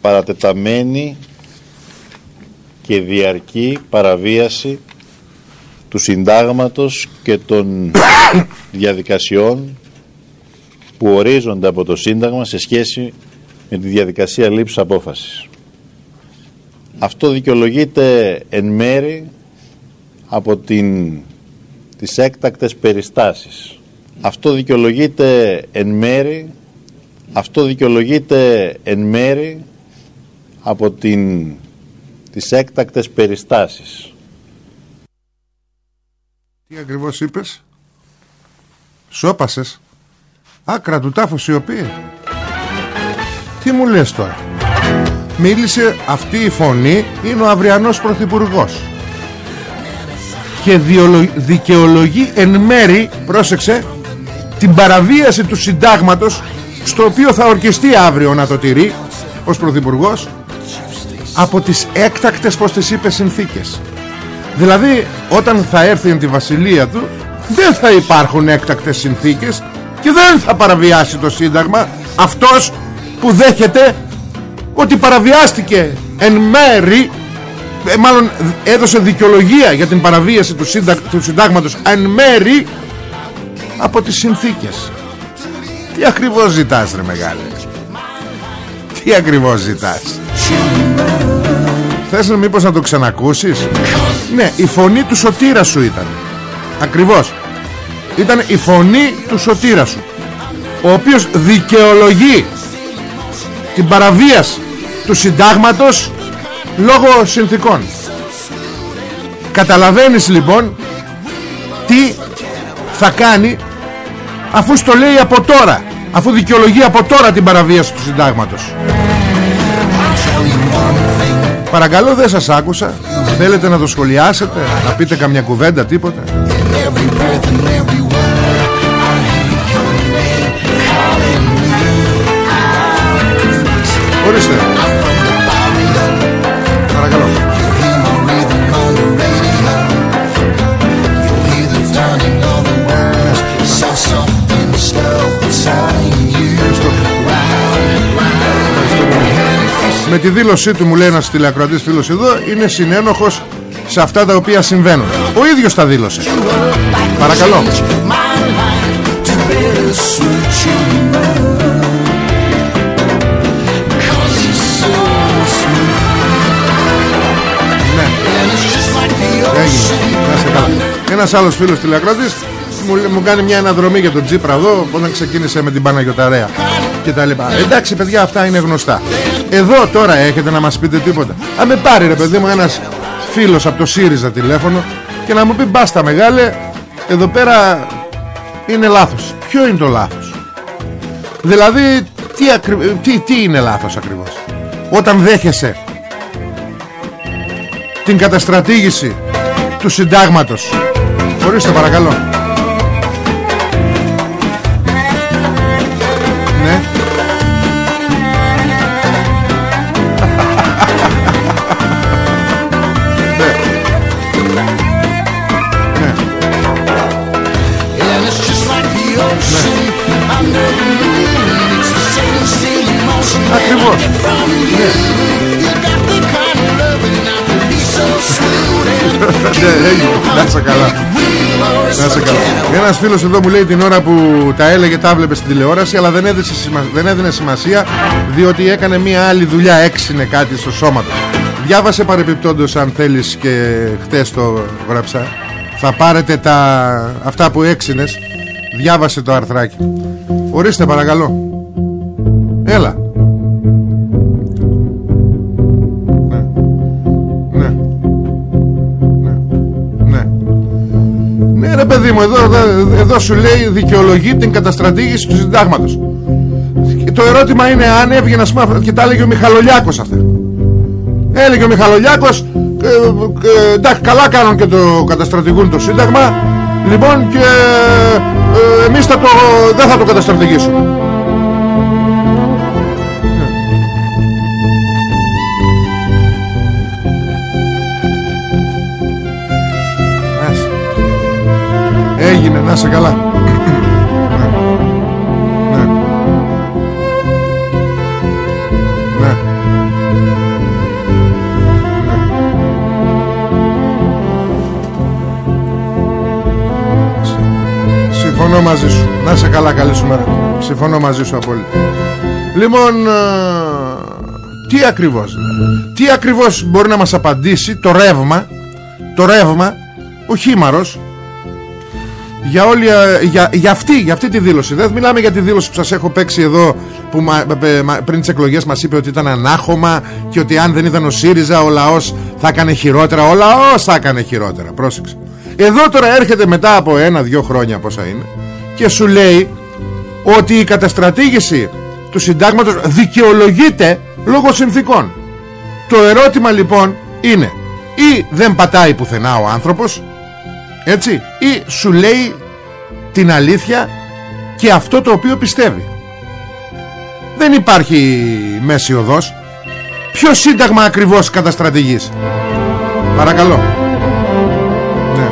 παρατεταμένη και διαρκή παραβίαση του συντάγματος και των <coughs> διαδικασιών που ορίζονται από το Σύνταγμα σε σχέση με τη διαδικασία λήψης απόφασης. Αυτό δικαιολογείται εν μέρη από την, τις έκτακτες περιστάσεις. Αυτό δικαιολογείται εν μέρη, αυτό δικαιολογείται εν μέρη από την, τις έκτακτες περιστάσεις. Τι ακριβώς είπες; Σώπασες. Άκρα του τάφου σιωπή. Τι μου λες τώρα; Μίλησε αυτή η φωνή είναι ο αυριανός πρωθυπουργός. Και δικαιολογεί εν μέρη, πρόσεξε, την παραβίαση του συντάγματος στο οποίο θα ορκιστεί αύριο να το τηρεί ως πρωθυπουργός από τις έκτακτες πως τις είπε συνθήκες. Δηλαδή όταν θα έρθει τη βασιλεία του δεν θα υπάρχουν έκτακτες συνθήκες και δεν θα παραβιάσει το Σύνταγμα αυτός που δέχεται ότι παραβιάστηκε εν μέρη ε, μάλλον έδωσε δικαιολογία για την παραβίαση του, συνταγ, του συντάγματος εν μέρη από τις συνθήκες. Τι ακριβώς ζητάς ρε μεγάλε; Τι ακριβώς ζητάς; Θες να μήπως να το ξανακούσεις; Ναι η φωνή του σωτήρας σου ήταν. Ακριβώς. Ήταν η φωνή του σωτήρας σου Ο οποίος δικαιολογεί Την παραβίαση Του συντάγματος Λόγω συνθήκων. Καταλαβαίνεις λοιπόν Τι θα κάνει Αφού στο λέει από τώρα Αφού δικαιολογεί από τώρα την παραβίαση του συντάγματος. Παρακαλώ δεν σας άκουσα. Θέλετε να το σχολιάσετε Να πείτε καμιά κουβέντα τίποτα τη δήλωσή του μου λέει ένας τηλεακροατής φίλος εδώ Είναι συνένοχος σε αυτά τα οποία συμβαίνουν. Ο ίδιος τα δήλωσε. Παρακαλώ. Ναι. Έγινε. Να είστε καλά. Ένας άλλος φίλος τηλεακρότης μου, μου κάνει μια αναδρομή για τον Τζίπρα εδώ Όταν ξεκίνησε με την Παναγιωταρέα Και τα λοιπά. Εντάξει παιδιά αυτά είναι γνωστά Εδώ τώρα έχετε να μας πείτε τίποτα. Αν με πάρει ρε παιδί μου ένας φίλος από το ΣΥΡΙΖΑ τηλέφωνο Και να μου πει μπάστα μεγάλε Εδώ πέρα είναι λάθος Ποιο είναι το λάθος; Δηλαδή τι, ακρι... τι, τι είναι λάθος ακριβώς; Όταν δέχεσαι Την καταστρατήγηση Του συντάγματος. Ορίστε παρακαλώ Να είσαι καλά. Ένας φίλος εδώ μου λέει την ώρα που τα έλεγε τα έβλεπε στην τηλεόραση Αλλά δεν, έδινε, δεν έδινε σημασία Διότι έκανε μια άλλη δουλειά Έξινε κάτι στο σώμα του. Διάβασε παρεπιπτόντως αν θέλεις και χτες το γράψα. Θα πάρετε τα, αυτά που έξινες. Διάβασε το αρθράκι. Ορίστε παρακαλώ. Έλα παιδί μου εδώ, εδώ, εδώ σου λέει δικαιολογεί την καταστρατήγηση του συντάγματος. Και το ερώτημα είναι αν έβγαινε ας πούμε και τα έλεγε ο Μιχαλολιάκος αυτά. Έλεγε ο Μιχαλολιάκος ε, ε, εντάξει καλά κάνουν και το καταστρατηγούν το σύνταγμα. Λοιπόν και ε, εμείς θα το, δεν θα το καταστρατηγήσουμε Έγινε. Να σε καλά. Ναι. Ναι. Συμφωνώ μαζί σου. Να σε καλά καλή σου μέρα. Συμφωνώ μαζί σου απόλυτα. Λοιπόν ε, Τι ακριβώς δηλαδή; Τι ακριβώς μπορεί να μας απαντήσει Το ρεύμα Το ρεύμα Ο χήμαρος για, όλη, ε, για, για, αυτή, για αυτή τη δήλωση. Δεν μιλάμε για τη δήλωση που σας έχω παίξει εδώ Που μα, πε- μα- πριν τις εκλογές μας είπε ότι ήταν ανάχωμα Και ότι αν δεν ήταν ο ΣΥΡΙΖΑ Ο λαός θα έκανε χειρότερα. Ο λαός θα έκανε χειρότερα. Πρόσεξε. Εδώ τώρα έρχεται μετά από ένα-δυο χρόνια πόσα είναι Και σου λέει Ότι η καταστρατήγηση του συντάγματος δικαιολογείται Λόγω συνθήκων. Το ερώτημα λοιπόν είναι Ή δεν πατάει πουθενά ο άνθρωπος έτσι. Ή σου λέει την αλήθεια και αυτό το οποίο πιστεύει. Δεν υπάρχει μέση οδός. Ποιο σύνταγμα ακριβώς καταστρατηγείς; Παρακαλώ. Ναι.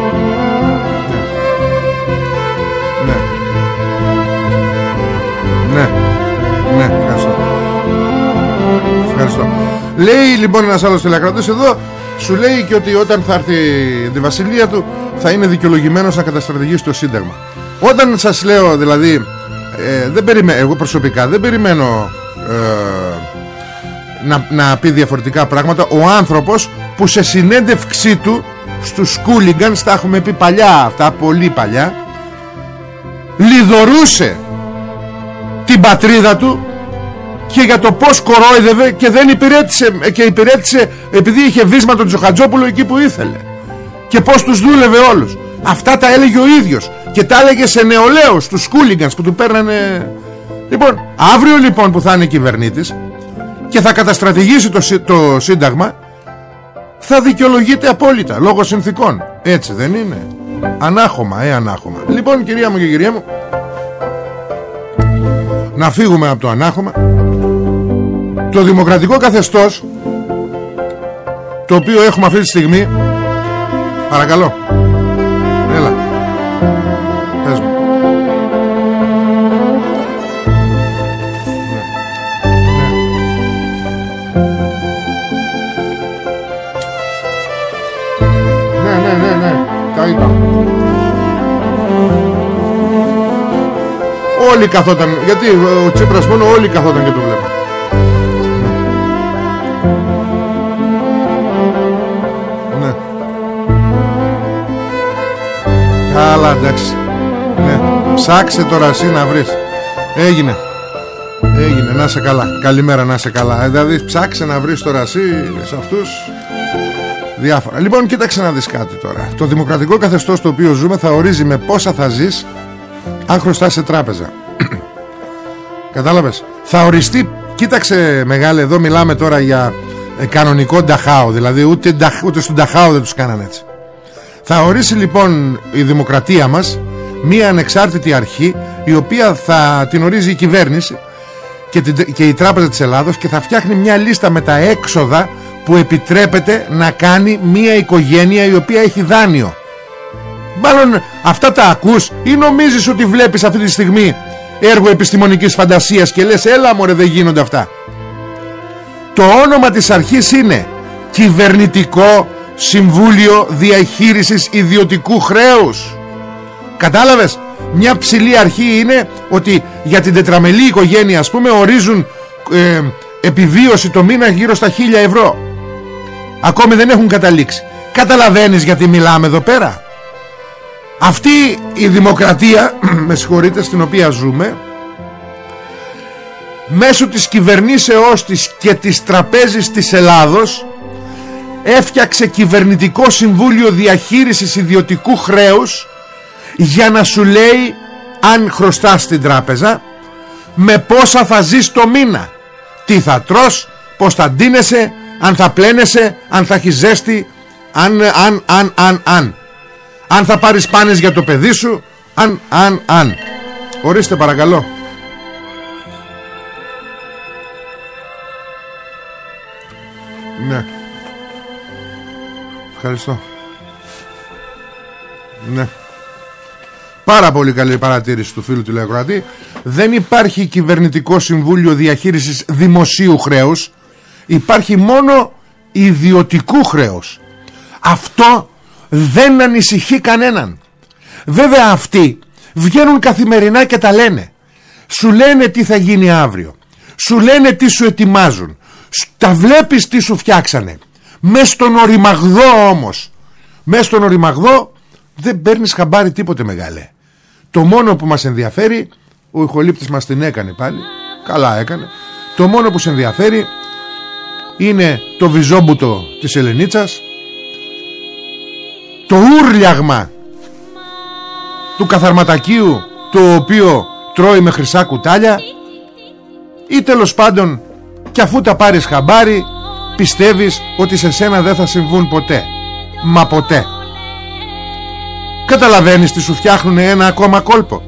ναι. Ναι. Ναι. Ευχαριστώ. Λέει λοιπόν ένας άλλος τηλεκρατής εδώ σου λέει και ότι όταν θα έρθει τη βασιλεία του θα είναι δικαιολογημένος να καταστρατηγήσει το Σύνταγμα. Όταν σας λέω δηλαδή, ε, δεν περιμέ, εγώ προσωπικά δεν περιμένω ε, να, να πει διαφορετικά πράγματα ο άνθρωπος που σε συνέντευξή του στους Σκούλιγκανς τα έχουμε πει παλιά αυτά πολύ παλιά λιδωρούσε την πατρίδα του και για το πως κορόιδευε και δεν υπηρέτησε και υπηρέτησε επειδή είχε βίσμα τον Τζοχατζόπουλο εκεί που ήθελε και πως τους δούλευε όλους. Αυτά τα έλεγε ο ίδιος. Και τα έλεγε σε νεολαίους τους Σκούλιγκανς που του παίρνανε. Λοιπόν αύριο λοιπόν που θα είναι κυβερνήτης και θα καταστρατηγήσει το, το Σύνταγμα θα δικαιολογείται απόλυτα λόγω συνθήκων. Έτσι δεν είναι; Ανάχωμα ε ανάχωμα. Λοιπόν κυρία μου και κυρία μου να φύγουμε από το ανάχωμα. Το δημοκρατικό καθεστώς το οποίο έχουμε αυτή τη στιγμή παρακαλώ. Έλα. Πες μου. Ναι ναι ναι ναι τα είπα. Όλοι καθόταν Γιατί ο Τσίπρας μόνο όλοι καθόταν και το βλέπαν Καλά εντάξει. Ναι. Ψάξε τώρα εσύ να βρεις. Έγινε. Έγινε. Να σε καλά. Καλημέρα να σε καλά. Ε, Δηλαδή ψάξε να βρεις τώρα εσύ Σε αυτούς Διάφορα. Λοιπόν κοίταξε να δεις κάτι τώρα. Το δημοκρατικό καθεστώς το οποίο ζούμε Θα ορίζει με πόσα θα ζεις αν χρωστάς σε τράπεζα. <clears throat> Κατάλαβες; Θα οριστεί Κοίταξε μεγάλε εδώ μιλάμε τώρα για ε, κανονικό νταχάο. Δηλαδή ούτε, ούτε στον νταχάο δεν τους κάνανε έτσι Θα ορίσει λοιπόν η δημοκρατία μας Μία ανεξάρτητη αρχή Η οποία θα την ορίζει η κυβέρνηση και, την, και η Τράπεζα της Ελλάδος Και θα φτιάχνει μια λίστα με τα έξοδα Που επιτρέπεται να κάνει μια οικογένεια Η οποία έχει δάνειο Μάλλον αυτά τα ακούς ή νομίζεις ότι βλέπεις αυτή τη στιγμή έργο επιστημονικής φαντασίας και λες έλα μωρέ δεν γίνονται αυτά. Το όνομα της αρχής είναι Κυβερνητικό Συμβούλιο Διαχείρισης Ιδιωτικού Χρέους. Κατάλαβες, μια ψηλή αρχή είναι ότι για την τετραμελή οικογένεια ας πούμε ορίζουν ε, επιβίωση το μήνα γύρω στα χίλια ευρώ. Ακόμη δεν έχουν καταλήξει. Καταλαβαίνεις γιατί μιλάμε εδώ πέρα; Αυτή η δημοκρατία <clears throat> με συγχωρείτε στην οποία ζούμε μέσω της κυβερνήσεώς της και της τραπέζης της Ελλάδος έφτιαξε κυβερνητικό συμβούλιο διαχείρισης ιδιωτικού χρέους για να σου λέει αν χρωστάς στην τράπεζα με πόσα θα ζεις το μήνα τι θα τρως, πως θα ντύνεσαι αν θα πλένεσαι, αν θα έχεις ζέστη αν, αν, αν, αν, αν. Αν θα πάρεις πάνες για το παιδί σου αν, αν, αν. Ορίστε παρακαλώ ευχαριστώ. Ναι. Πάρα πολύ καλή παρατήρηση του φίλου του Λεωκρατή Δεν υπάρχει κυβερνητικό συμβούλιο διαχείρισης δημοσίου χρέους. Υπάρχει μόνο ιδιωτικού χρέους. Αυτό δεν ανησυχεί κανέναν. Βέβαια αυτοί βγαίνουν καθημερινά και τα λένε. Σου λένε τι θα γίνει αύριο. Σου λένε τι σου ετοιμάζουν. Τα βλέπεις τι σου φτιάξανε μες στον οριμαγδό όμως. Μες στον οριμαγδό δεν παίρνεις χαμπάρι τίποτε μεγάλε. Το μόνο που μας ενδιαφέρει ο ηχολήπτης μας την έκανε πάλι. Καλά έκανε. Το μόνο που σε ενδιαφέρει είναι το βυζόμπουτο της Ελενίτσας το ούρλιαγμα του καθαρματακίου το οποίο τρώει με χρυσά κουτάλια ή τέλος πάντων και αφού τα πάρεις χαμπάρι πιστεύεις ότι σε σένα δεν θα συμβούν ποτέ; Μα ποτέ. Καταλαβαίνεις τι σου φτιάχνουν ένα ακόμα κόλπο;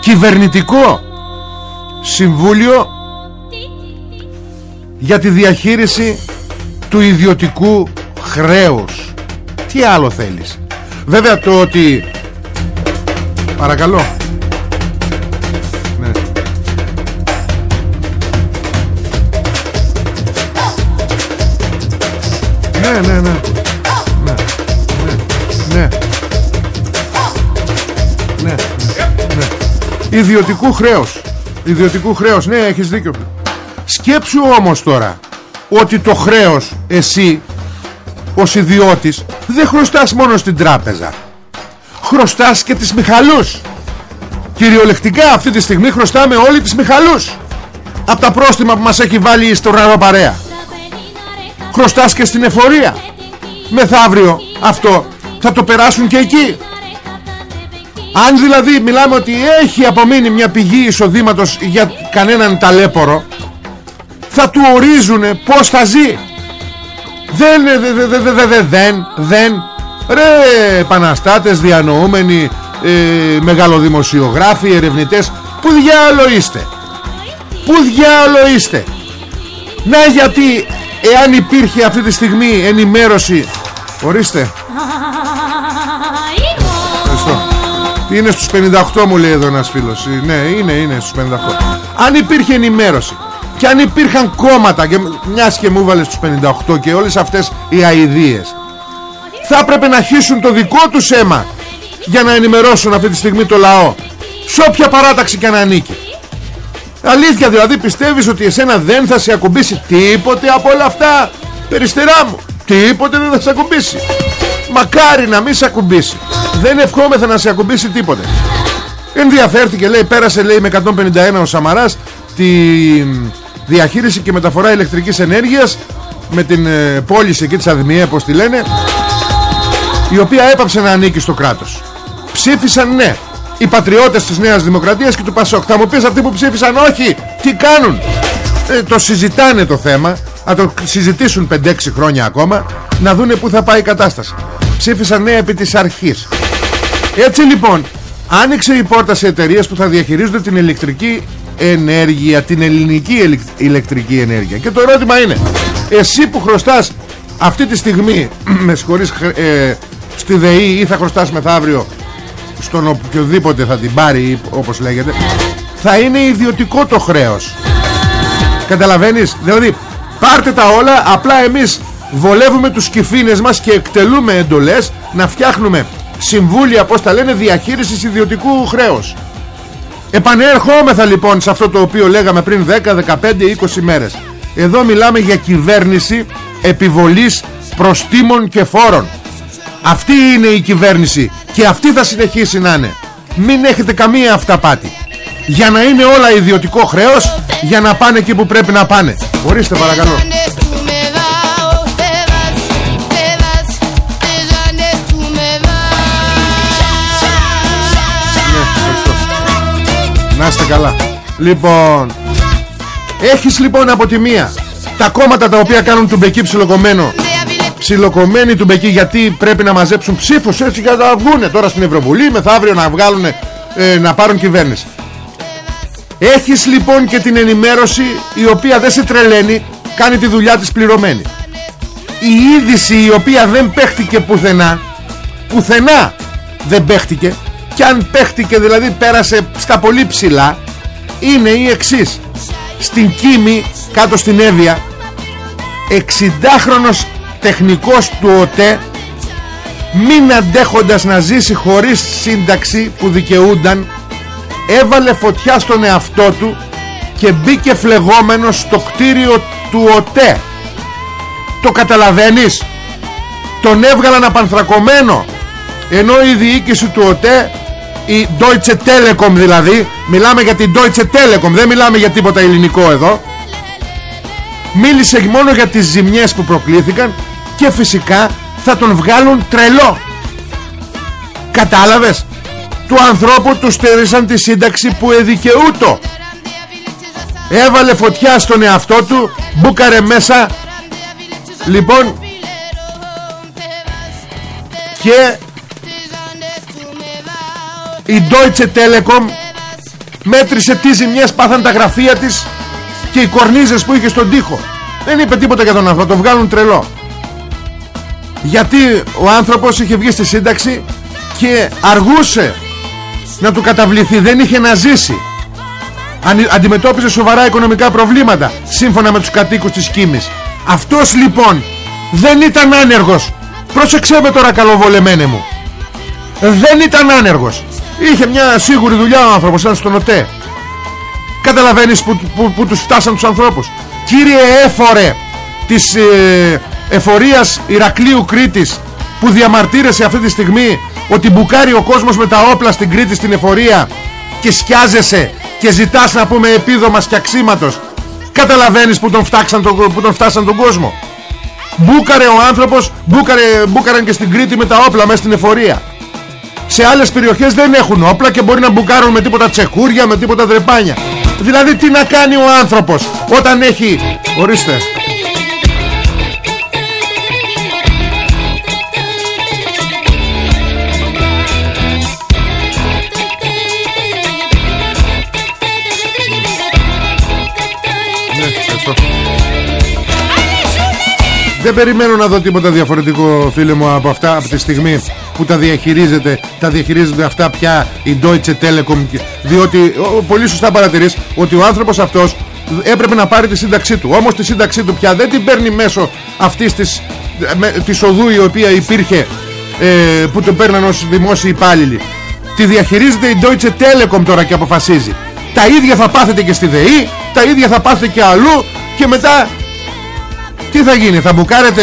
Κυβερνητικό συμβούλιο για τη διαχείριση του ιδιωτικού χρέους. Τι άλλο θέλεις; Βέβαια το ότι Παρακαλώ Ιδιωτικού χρέους. Ιδιωτικού χρέους Ναι έχεις δίκιο. Σκέψου όμως τώρα Ότι το χρέος εσύ Ως ιδιώτης Δεν χρωστάς μόνο στην τράπεζα. Χρωστάς και τις Μιχαλούς Κυριολεκτικά αυτή τη στιγμή χρωστάμε όλοι τις Μιχαλούς Από τα πρόστιμα που μας έχει βάλει η παρέα. Χρωστάς και στην εφορία. Μεθαύριο αυτό θα το περάσουν και εκεί αν δηλαδή μιλάμε ότι έχει απομείνει μια πηγή εισοδήματος για κανέναν ταλέπορο θα του ορίζουν πως θα ζει. Δεν δεν δεν δεν δεν δεν. Ρε επαναστάτες διανοούμενοι ε, μεγαλοδημοσιογράφοι ερευνητές που διάλο είστε. Που διάλο είστε. Να γιατί εάν υπήρχε αυτή τη στιγμή ενημέρωση ορίστε Είναι στους 58 μου λέει εδώ ένας φίλος. Ναι είναι είναι στους 58 Αν υπήρχε ενημέρωση Και αν υπήρχαν κόμματα και Μιας και μου βάλες στους 58 Και όλες αυτές οι αηδίες Θα έπρεπε να χύσουν το δικό τους αίμα Για να ενημερώσουν αυτή τη στιγμή το λαό Σε όποια παράταξη και να ανήκει. Αλήθεια δηλαδή πιστεύεις ότι εσένα δεν θα σε ακουμπήσει τίποτε από όλα αυτά Περιστερά μου Τίποτε δεν θα σε ακουμπήσει Μακάρι να μην σε ακουμπήσει. Δεν ευχόμεθα να σε ακουμπήσει τίποτε. Ενδιαφέρθηκε λέει Πέρασε λέει με 151 ο Σαμαράς Τη διαχείριση και μεταφορά ηλεκτρικής ενέργειας Με την ε, πώληση εκεί της Αδημιέ Πως τη λένε Η οποία έπαψε να ανήκει στο κράτος. Ψήφισαν ναι Οι πατριώτες της Νέας Δημοκρατίας και του Πασόκ. Θα μου πεις αυτοί που ψήφισαν όχι Τι κάνουν; Ε, Το συζητάνε το θέμα Να το συζητήσουν 5-6 χρόνια ακόμα Να δούνε που θα πάει η κατάσταση. Ψήφισαν ναι επί της αρχής. Έτσι λοιπόν άνοιξε η πόρτα σε εταιρείες που θα διαχειρίζονται την ηλεκτρική ενέργεια την ελληνική ηλεκτρική ενέργεια. Και το ερώτημα είναι εσύ που χρωστάς αυτή τη στιγμή <clears throat> με συγχωρείς ε, στη ΔΕΗ ή θα χρωστάς μεθαύριο στον οποιοδήποτε θα την πάρει όπως λέγεται θα είναι ιδιωτικό το χρέος. Καταλαβαίνεις; Δηλαδή πάρτε τα όλα απλά εμείς βολεύουμε τους κυφίνες μας και εκτελούμε εντολές να φτιάχνουμε συμβούλια πως τα λένε διαχείρισης ιδιωτικού χρέους. Επανέρχόμεθα λοιπόν σε αυτό το οποίο λέγαμε πριν 10, 15, 20 μέρες. Εδώ μιλάμε για κυβέρνηση επιβολής προστήμων και φόρων. Αυτή είναι η κυβέρνηση και αυτή θα συνεχίσει να είναι. Μην έχετε καμία αυταπάτη για να είναι όλα ιδιωτικό χρέος για να πάνε εκεί που πρέπει να πάνε. Ορίστε παρακαλώ. Να είστε καλά. Λοιπόν Έχεις λοιπόν από τη μία Τα κόμματα τα οποία κάνουν του μπεκί ψιλοκομμένο. Ψιλοκομμένοι του μπεκί Γιατί πρέπει να μαζέψουν ψήφους Έτσι για να βγούνε τώρα στην Ευρωβουλή Μεθαύριο να βγάλουν ε, Να πάρουν κυβέρνηση Έχεις λοιπόν και την ενημέρωση Η οποία δεν σε τρελαίνει Κάνει τη δουλειά της πληρωμένη. Η είδηση η οποία δεν παίχτηκε πουθενά Πουθενά δεν παίχτηκε. Και αν παίχτηκε δηλαδή πέρασε στα πολύ ψηλά είναι η εξής. Στην Κίμη κάτω στην Εύβοια 60χρονος τεχνικός του ΟΤΕ μην αντέχοντας να ζήσει χωρίς σύνταξη που δικαιούνταν έβαλε φωτιά στον εαυτό του και μπήκε φλεγόμενος στο κτίριο του ΟΤΕ. Το καταλαβαίνεις; Τον έβγαλαν απανθρακωμένο. Ενώ η διοίκηση του ΟΤΕ η Deutsche Telekom δηλαδή Μιλάμε για την Deutsche Telekom Δεν μιλάμε για τίποτα ελληνικό εδώ Μίλησε μόνο για τις ζημιές που προκλήθηκαν Και φυσικά θα τον βγάλουν τρελό. Κατάλαβες; Του ανθρώπου του στερήσαν τη σύνταξη που εδικαιούτο. Έβαλε φωτιά στον εαυτό του Μπούκαρε μέσα. Λοιπόν Και η Deutsche Telekom μέτρησε τις ζημιές πάθαν τα γραφεία της και οι κορνίζες που είχε στον τοίχο. Δεν είπε τίποτα για τον άνθρωπο το βγάλουν τρελό. Γιατί ο άνθρωπος είχε βγει στη σύνταξη και αργούσε να του καταβληθεί. Δεν είχε να ζήσει. Αντιμετώπιζε σοβαρά οικονομικά προβλήματα σύμφωνα με τους κατοίκους της Κίμης. Αυτός λοιπόν δεν ήταν άνεργος. Πρόσεξέ με τώρα καλοβολεμένε μου. Δεν ήταν άνεργος. Είχε μια σίγουρη δουλειά ο άνθρωπος Ήταν στον ΟΤΕ. Καταλαβαίνεις που, που, που τους φτάσαν τους ανθρώπους. Κύριε έφορε Της ε, εφορίας Ηρακλείου Κρήτης Που διαμαρτύρεσαι αυτή τη στιγμή Ότι μπουκάρει ο κόσμος με τα όπλα στην Κρήτη Στην εφορία Και σκιάζεσαι και ζητάς να πούμε επίδομα σκιαξίματος. Καταλαβαίνεις που τον, φτάξαν, που τον φτάσαν τον κόσμο. Μπούκαρε ο άνθρωπος μπούκαρε, Μπούκαραν και στην Κρήτη με τα όπλα μέσα στην εφορία. Σε άλλες περιοχές δεν έχουν όπλα Και μπορεί να μπουκάρουν με τίποτα τσεκούρια Με τίποτα δρεπάνια. Δηλαδή τι να κάνει ο άνθρωπος Όταν έχει Ορίστε Δεν περιμένω να δω τίποτα διαφορετικό φίλε μου από αυτά από τη στιγμή που τα διαχειρίζεται τα διαχειρίζεται αυτά πια η Deutsche Telekom διότι πολύ σωστά παρατηρείς ότι ο άνθρωπος αυτός έπρεπε να πάρει τη σύνταξή του. Όμως τη σύνταξή του πια δεν την παίρνει μέσω αυτής της, με, της οδού η οποία υπήρχε ε, που το παίρναν ως δημόσιοι υπάλληλοι. Τη διαχειρίζεται η Deutsche Telekom τώρα και αποφασίζει. Τα ίδια θα πάθετε και στη ΔΕΗ τα ίδια θα πάθετε και αλλού και μετά τι θα γίνει θα μπουκάρετε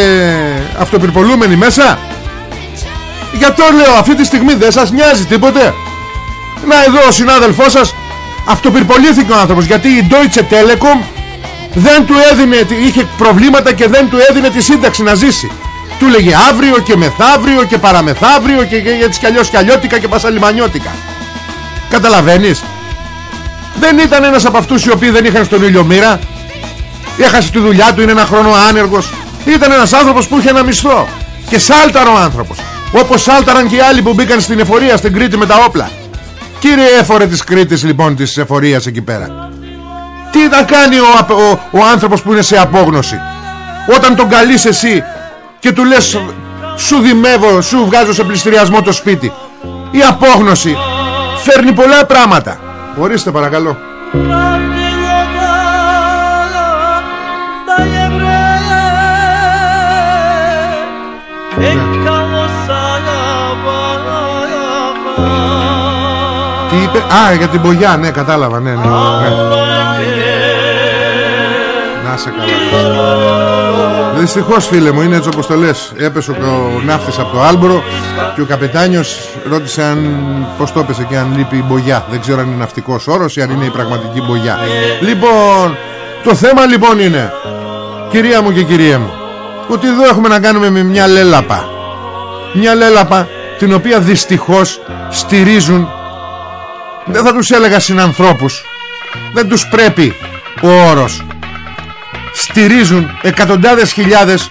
αυτοπυρπολούμενοι μέσα; Για το λέω αυτή τη στιγμή δεν σας νοιάζει τίποτε; Να εδώ ο συνάδελφός σας Αυτοπυρπολήθηκε ο άνθρωπος Γιατί η Deutsche Telekom Δεν του έδινε Είχε προβλήματα και δεν του έδινε τη σύνταξη να ζήσει. Του λέγε αύριο και μεθαύριο Και παραμεθαύριο Και, και έτσι κι αλλιώς κι αλλιώτικα και πασαλιμανιώτικα Καταλαβαίνεις; Δεν ήταν ένας από αυτούς οι οποίοι δεν είχαν στον ήλιο μοίρα; Έχασε τη δουλειά του, είναι ένα χρόνο άνεργος. Ήταν ένας άνθρωπος που είχε ένα μισθό. Και σάλταρε ο άνθρωπος. Όπως σάλταραν και οι άλλοι που μπήκαν στην εφορία Στην Κρήτη με τα όπλα. Κύριε έφορε της Κρήτης λοιπόν της εφορίας εκεί πέρα. Τι θα κάνει ο, ο, ο άνθρωπος που είναι σε απόγνωση; Όταν τον καλείς εσύ Και του λες Σου δημεύω, σου βγάζω σε πληστηριασμό το σπίτι Η απόγνωση Φέρνει πολλά πράγματα. Ορίστε παρακαλώ Α για την μπογιά ναι κατάλαβα ναι, ναι, ναι. Να σε καλά Δυστυχώς φίλε μου είναι έτσι όπως το λες. Έπεσε ο ναύτης από το Άλμπρο Και ο καπετάνιος ρώτησε αν Πως το έπεσε και αν λείπει η Μπογιά. Δεν ξέρω αν είναι ναυτικός όρος ή αν είναι η πραγματική Μπογιά. Λοιπόν Το θέμα λοιπόν είναι Κυρία μου και κυρία μου Ότι εδώ έχουμε να κάνουμε με μια λέλαπα. Μια λέλαπα την οποία δυστυχώς στηρίζουν δεν θα τους έλεγα συνανθρώπους. Δεν τους πρέπει ο όρος. Στηρίζουν εκατοντάδες χιλιάδες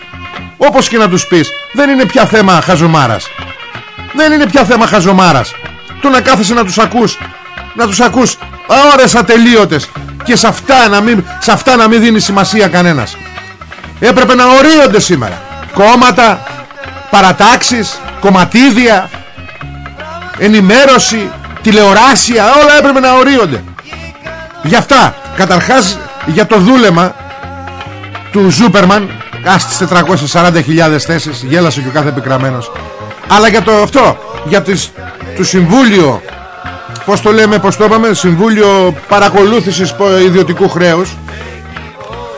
όπως και να τους πεις. Δεν είναι πια θέμα χαζομάρας. Δεν είναι πια θέμα χαζομάρας. Το να κάθεσαι να τους ακούς να τους ακούς. Ώρες ατελείωτες. Και σε αυτά να μην, σε αυτά να μην δίνει σημασία κανένας. Έπρεπε να ορίονται σήμερα. Κόμματα παρατάξεις κομματίδια ενημέρωση τηλεοράσια όλα έπρεπε να ορίονται. Γι' αυτά καταρχάς για το δούλεμα του Ζούπερμαν στις 440.000 θέσεις γέλασε και ο κάθε επικραμένος αλλά για το αυτό για τις, το Συμβούλιο πως το λέμε πως το είπαμε Συμβούλιο Παρακολούθησης Ιδιωτικού Χρέους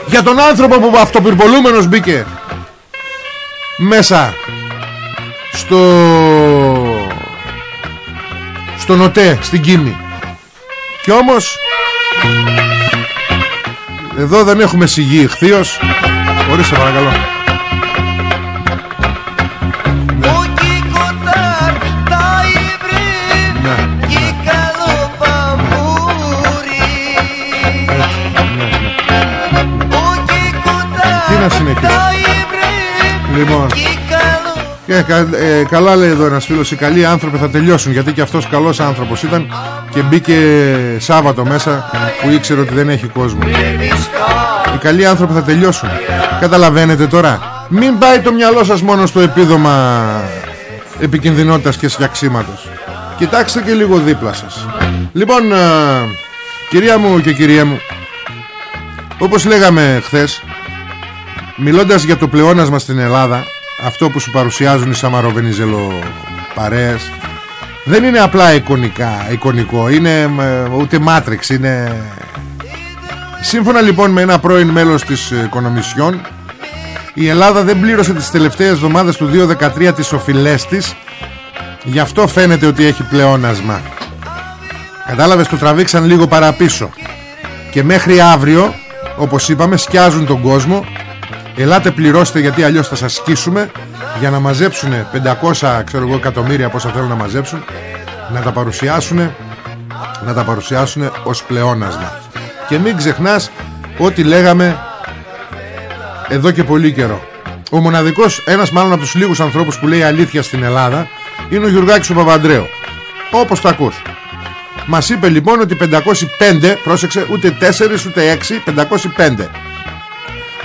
για τον άνθρωπο που αυτοπυρπολούμενος μπήκε μέσα στο στον ΟΤΕ στην Κίνη. Και όμως εδώ δεν έχουμε σιγή ηχθείως. Ορίστε παρακαλώ. Τι να συνεχίσει Λοιπόν ε, ε, καλά λέει εδώ ένας φίλος Οι καλοί άνθρωποι θα τελειώσουν Γιατί και αυτός καλός άνθρωπος ήταν Και μπήκε Σάββατο μέσα Που ήξερε ότι δεν έχει κόσμο. Οι καλοί άνθρωποι θα τελειώσουν. Καταλαβαίνετε τώρα. Μην πάει το μυαλό σας μόνο στο επίδομα Επικινδυνότητας και σφιαξίματος Κοιτάξτε και λίγο δίπλα σας. Λοιπόν ε, Κυρία μου και κυρία μου Όπως λέγαμε χθες Μιλώντας για το πλεόνασμα στην Ελλάδα αυτό που σου παρουσιάζουν οι Σαμαροβενιζελο παρέες δεν είναι απλά εικονικά, εικονικό είναι ε, ούτε Matrix είναι σύμφωνα λοιπόν με ένα πρώην μέλος της ε, Κονομισιόν η Ελλάδα δεν πλήρωσε τις τελευταίες εβδομάδες του 2013 τις οφειλές της. Γι' αυτό φαίνεται ότι έχει πλεόνασμα. Κατάλαβες το τραβήξαν λίγο παραπίσω. Και μέχρι αύριο όπως είπαμε σκιάζουν τον κόσμο Ελάτε πληρώστε γιατί αλλιώς θα σας σκίσουμε για να μαζέψουν 500 ξέρω εγώ, εκατομμύρια πόσα θέλουν να μαζέψουν να τα παρουσιάσουν να τα παρουσιάσουν ως πλεόνασμα. Και μην ξεχνάς ότι λέγαμε εδώ και πολύ καιρό. Ο μοναδικός ένας μάλλον από τους λίγους ανθρώπους που λέει αλήθεια στην Ελλάδα είναι ο Γιουργάκης ο Παπαντρέου. Όπως το ακούς. Μας είπε λοιπόν ότι 505 πρόσεξε ούτε 4 ούτε 6 505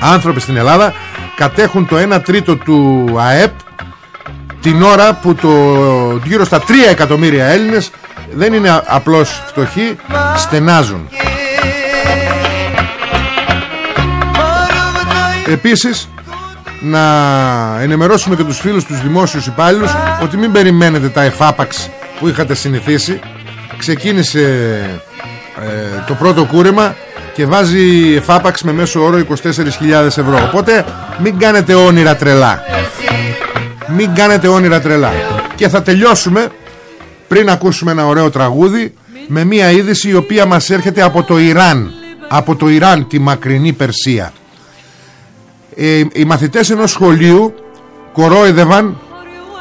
άνθρωποι στην Ελλάδα κατέχουν το 1 τρίτο του ΑΕΠ την ώρα που το γύρω στα 3 εκατομμύρια Έλληνες δεν είναι απλώς φτωχοί στενάζουν. Επίσης να ενημερώσουμε και τους φίλους τους δημόσιους υπάλληλους ότι μην περιμένετε τα εφάπαξ που είχατε συνηθίσει. Ξεκίνησε ε, το πρώτο κούρεμα και βάζει εφάπαξ με μέσο όρο 24.000 ευρώ. Οπότε μην κάνετε όνειρα τρελά. Μην κάνετε όνειρα τρελά. Και θα τελειώσουμε πριν ακούσουμε ένα ωραίο τραγούδι με μια είδηση η οποία μας έρχεται από το Ιράν. Από το Ιράν τη μακρινή Περσία. Ε, οι μαθητές ενός σχολείου κορόιδευαν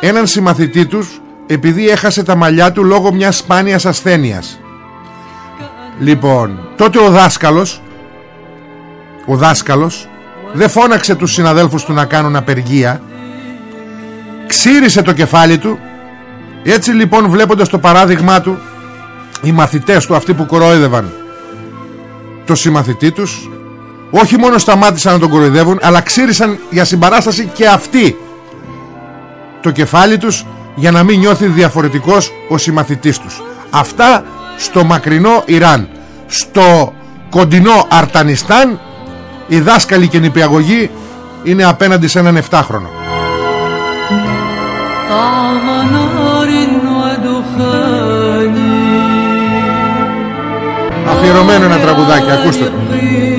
έναν συμμαθητή τους επειδή έχασε τα μαλλιά του λόγω μιας σπάνιας ασθένειας Λοιπόν, τότε ο δάσκαλος Ο δάσκαλος Δεν φώναξε τους συναδέλφους του να κάνουν απεργία. Ξύρισε το κεφάλι του. Έτσι λοιπόν βλέποντας το παράδειγμά του Οι μαθητές του αυτοί που κοροϊδεύαν Το συμμαθητή τους Όχι μόνο σταμάτησαν να τον κοροϊδεύουν Αλλά ξύρισαν για συμπαράσταση και αυτοί Το κεφάλι τους Για να μην νιώθει διαφορετικός ο συμμαθητής τους. Αυτά στο μακρινό Ιράν. Στο κοντινό Αρτανιστάν οι δάσκαλοι και νηπιαγωγοί είναι απέναντι σε έναν 7χρονο Αφιερωμένο ένα τραγουδάκι ακούστε το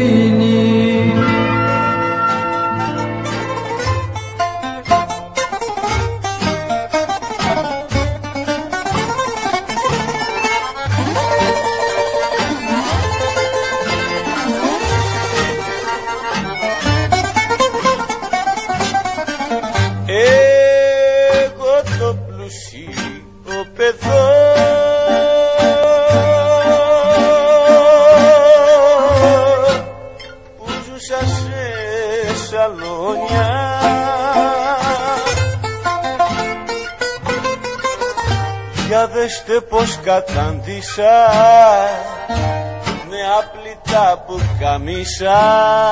shine.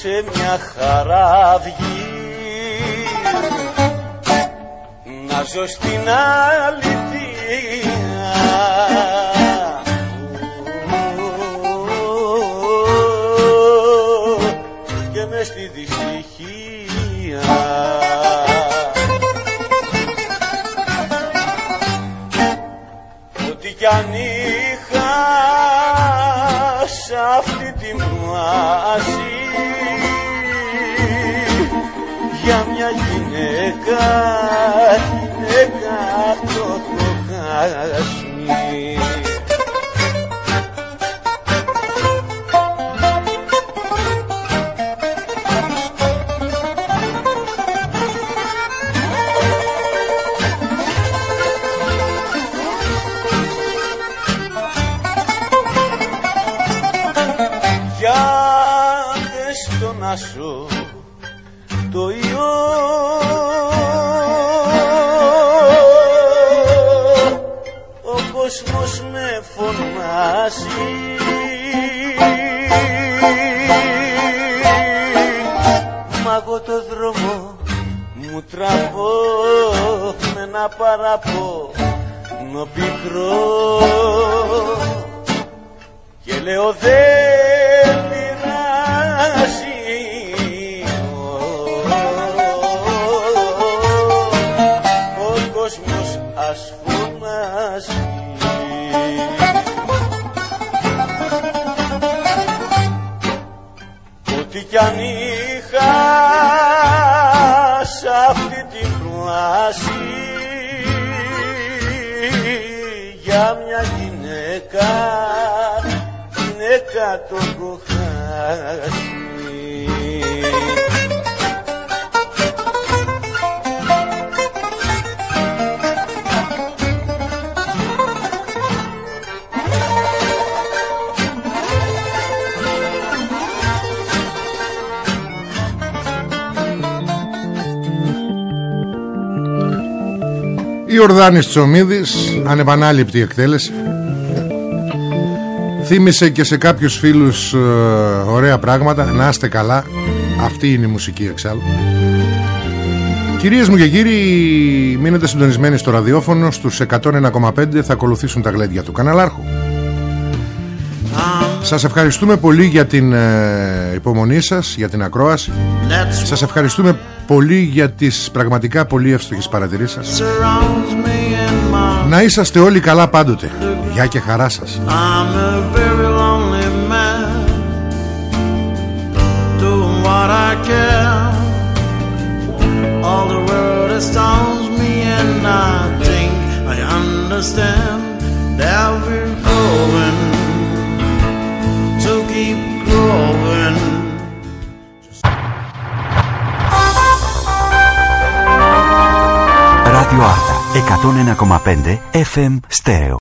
σε μια χαρά βγει να ζω στην αληθεία. Και μες στη δυστυχία. Ό,τι κι αν είχα σ' αυτή τη μαζί γυναίκα, γυναίκα το το παραπονό πικρό. Και λέω δεν πειράζει ο κόσμος ας Η Ορδάνης Τσομίδης Ανεπανάληπτη εκτέλεση. Θύμισε και σε κάποιους φίλους ε, Ωραία πράγματα. Να είστε καλά. Αυτή είναι η μουσική εξάλλου. Κυρίες μου και κύριοι Μείνετε συντονισμένοι στο ραδιόφωνο. Στους 101,5 θα ακολουθήσουν τα γλέντια του καναλάρχου. Σας ευχαριστούμε πολύ για την ε, υπομονή σας Για την ακρόαση. Σας ευχαριστούμε Πολύ για τις πραγματικά πολύ εύστοχες παρατηρήσεις σας. Να είσαστε όλοι καλά πάντοτε. Γεια και χαρά σας. Είμαι ένα Radio Άρτα 101,5 FM Στέρεο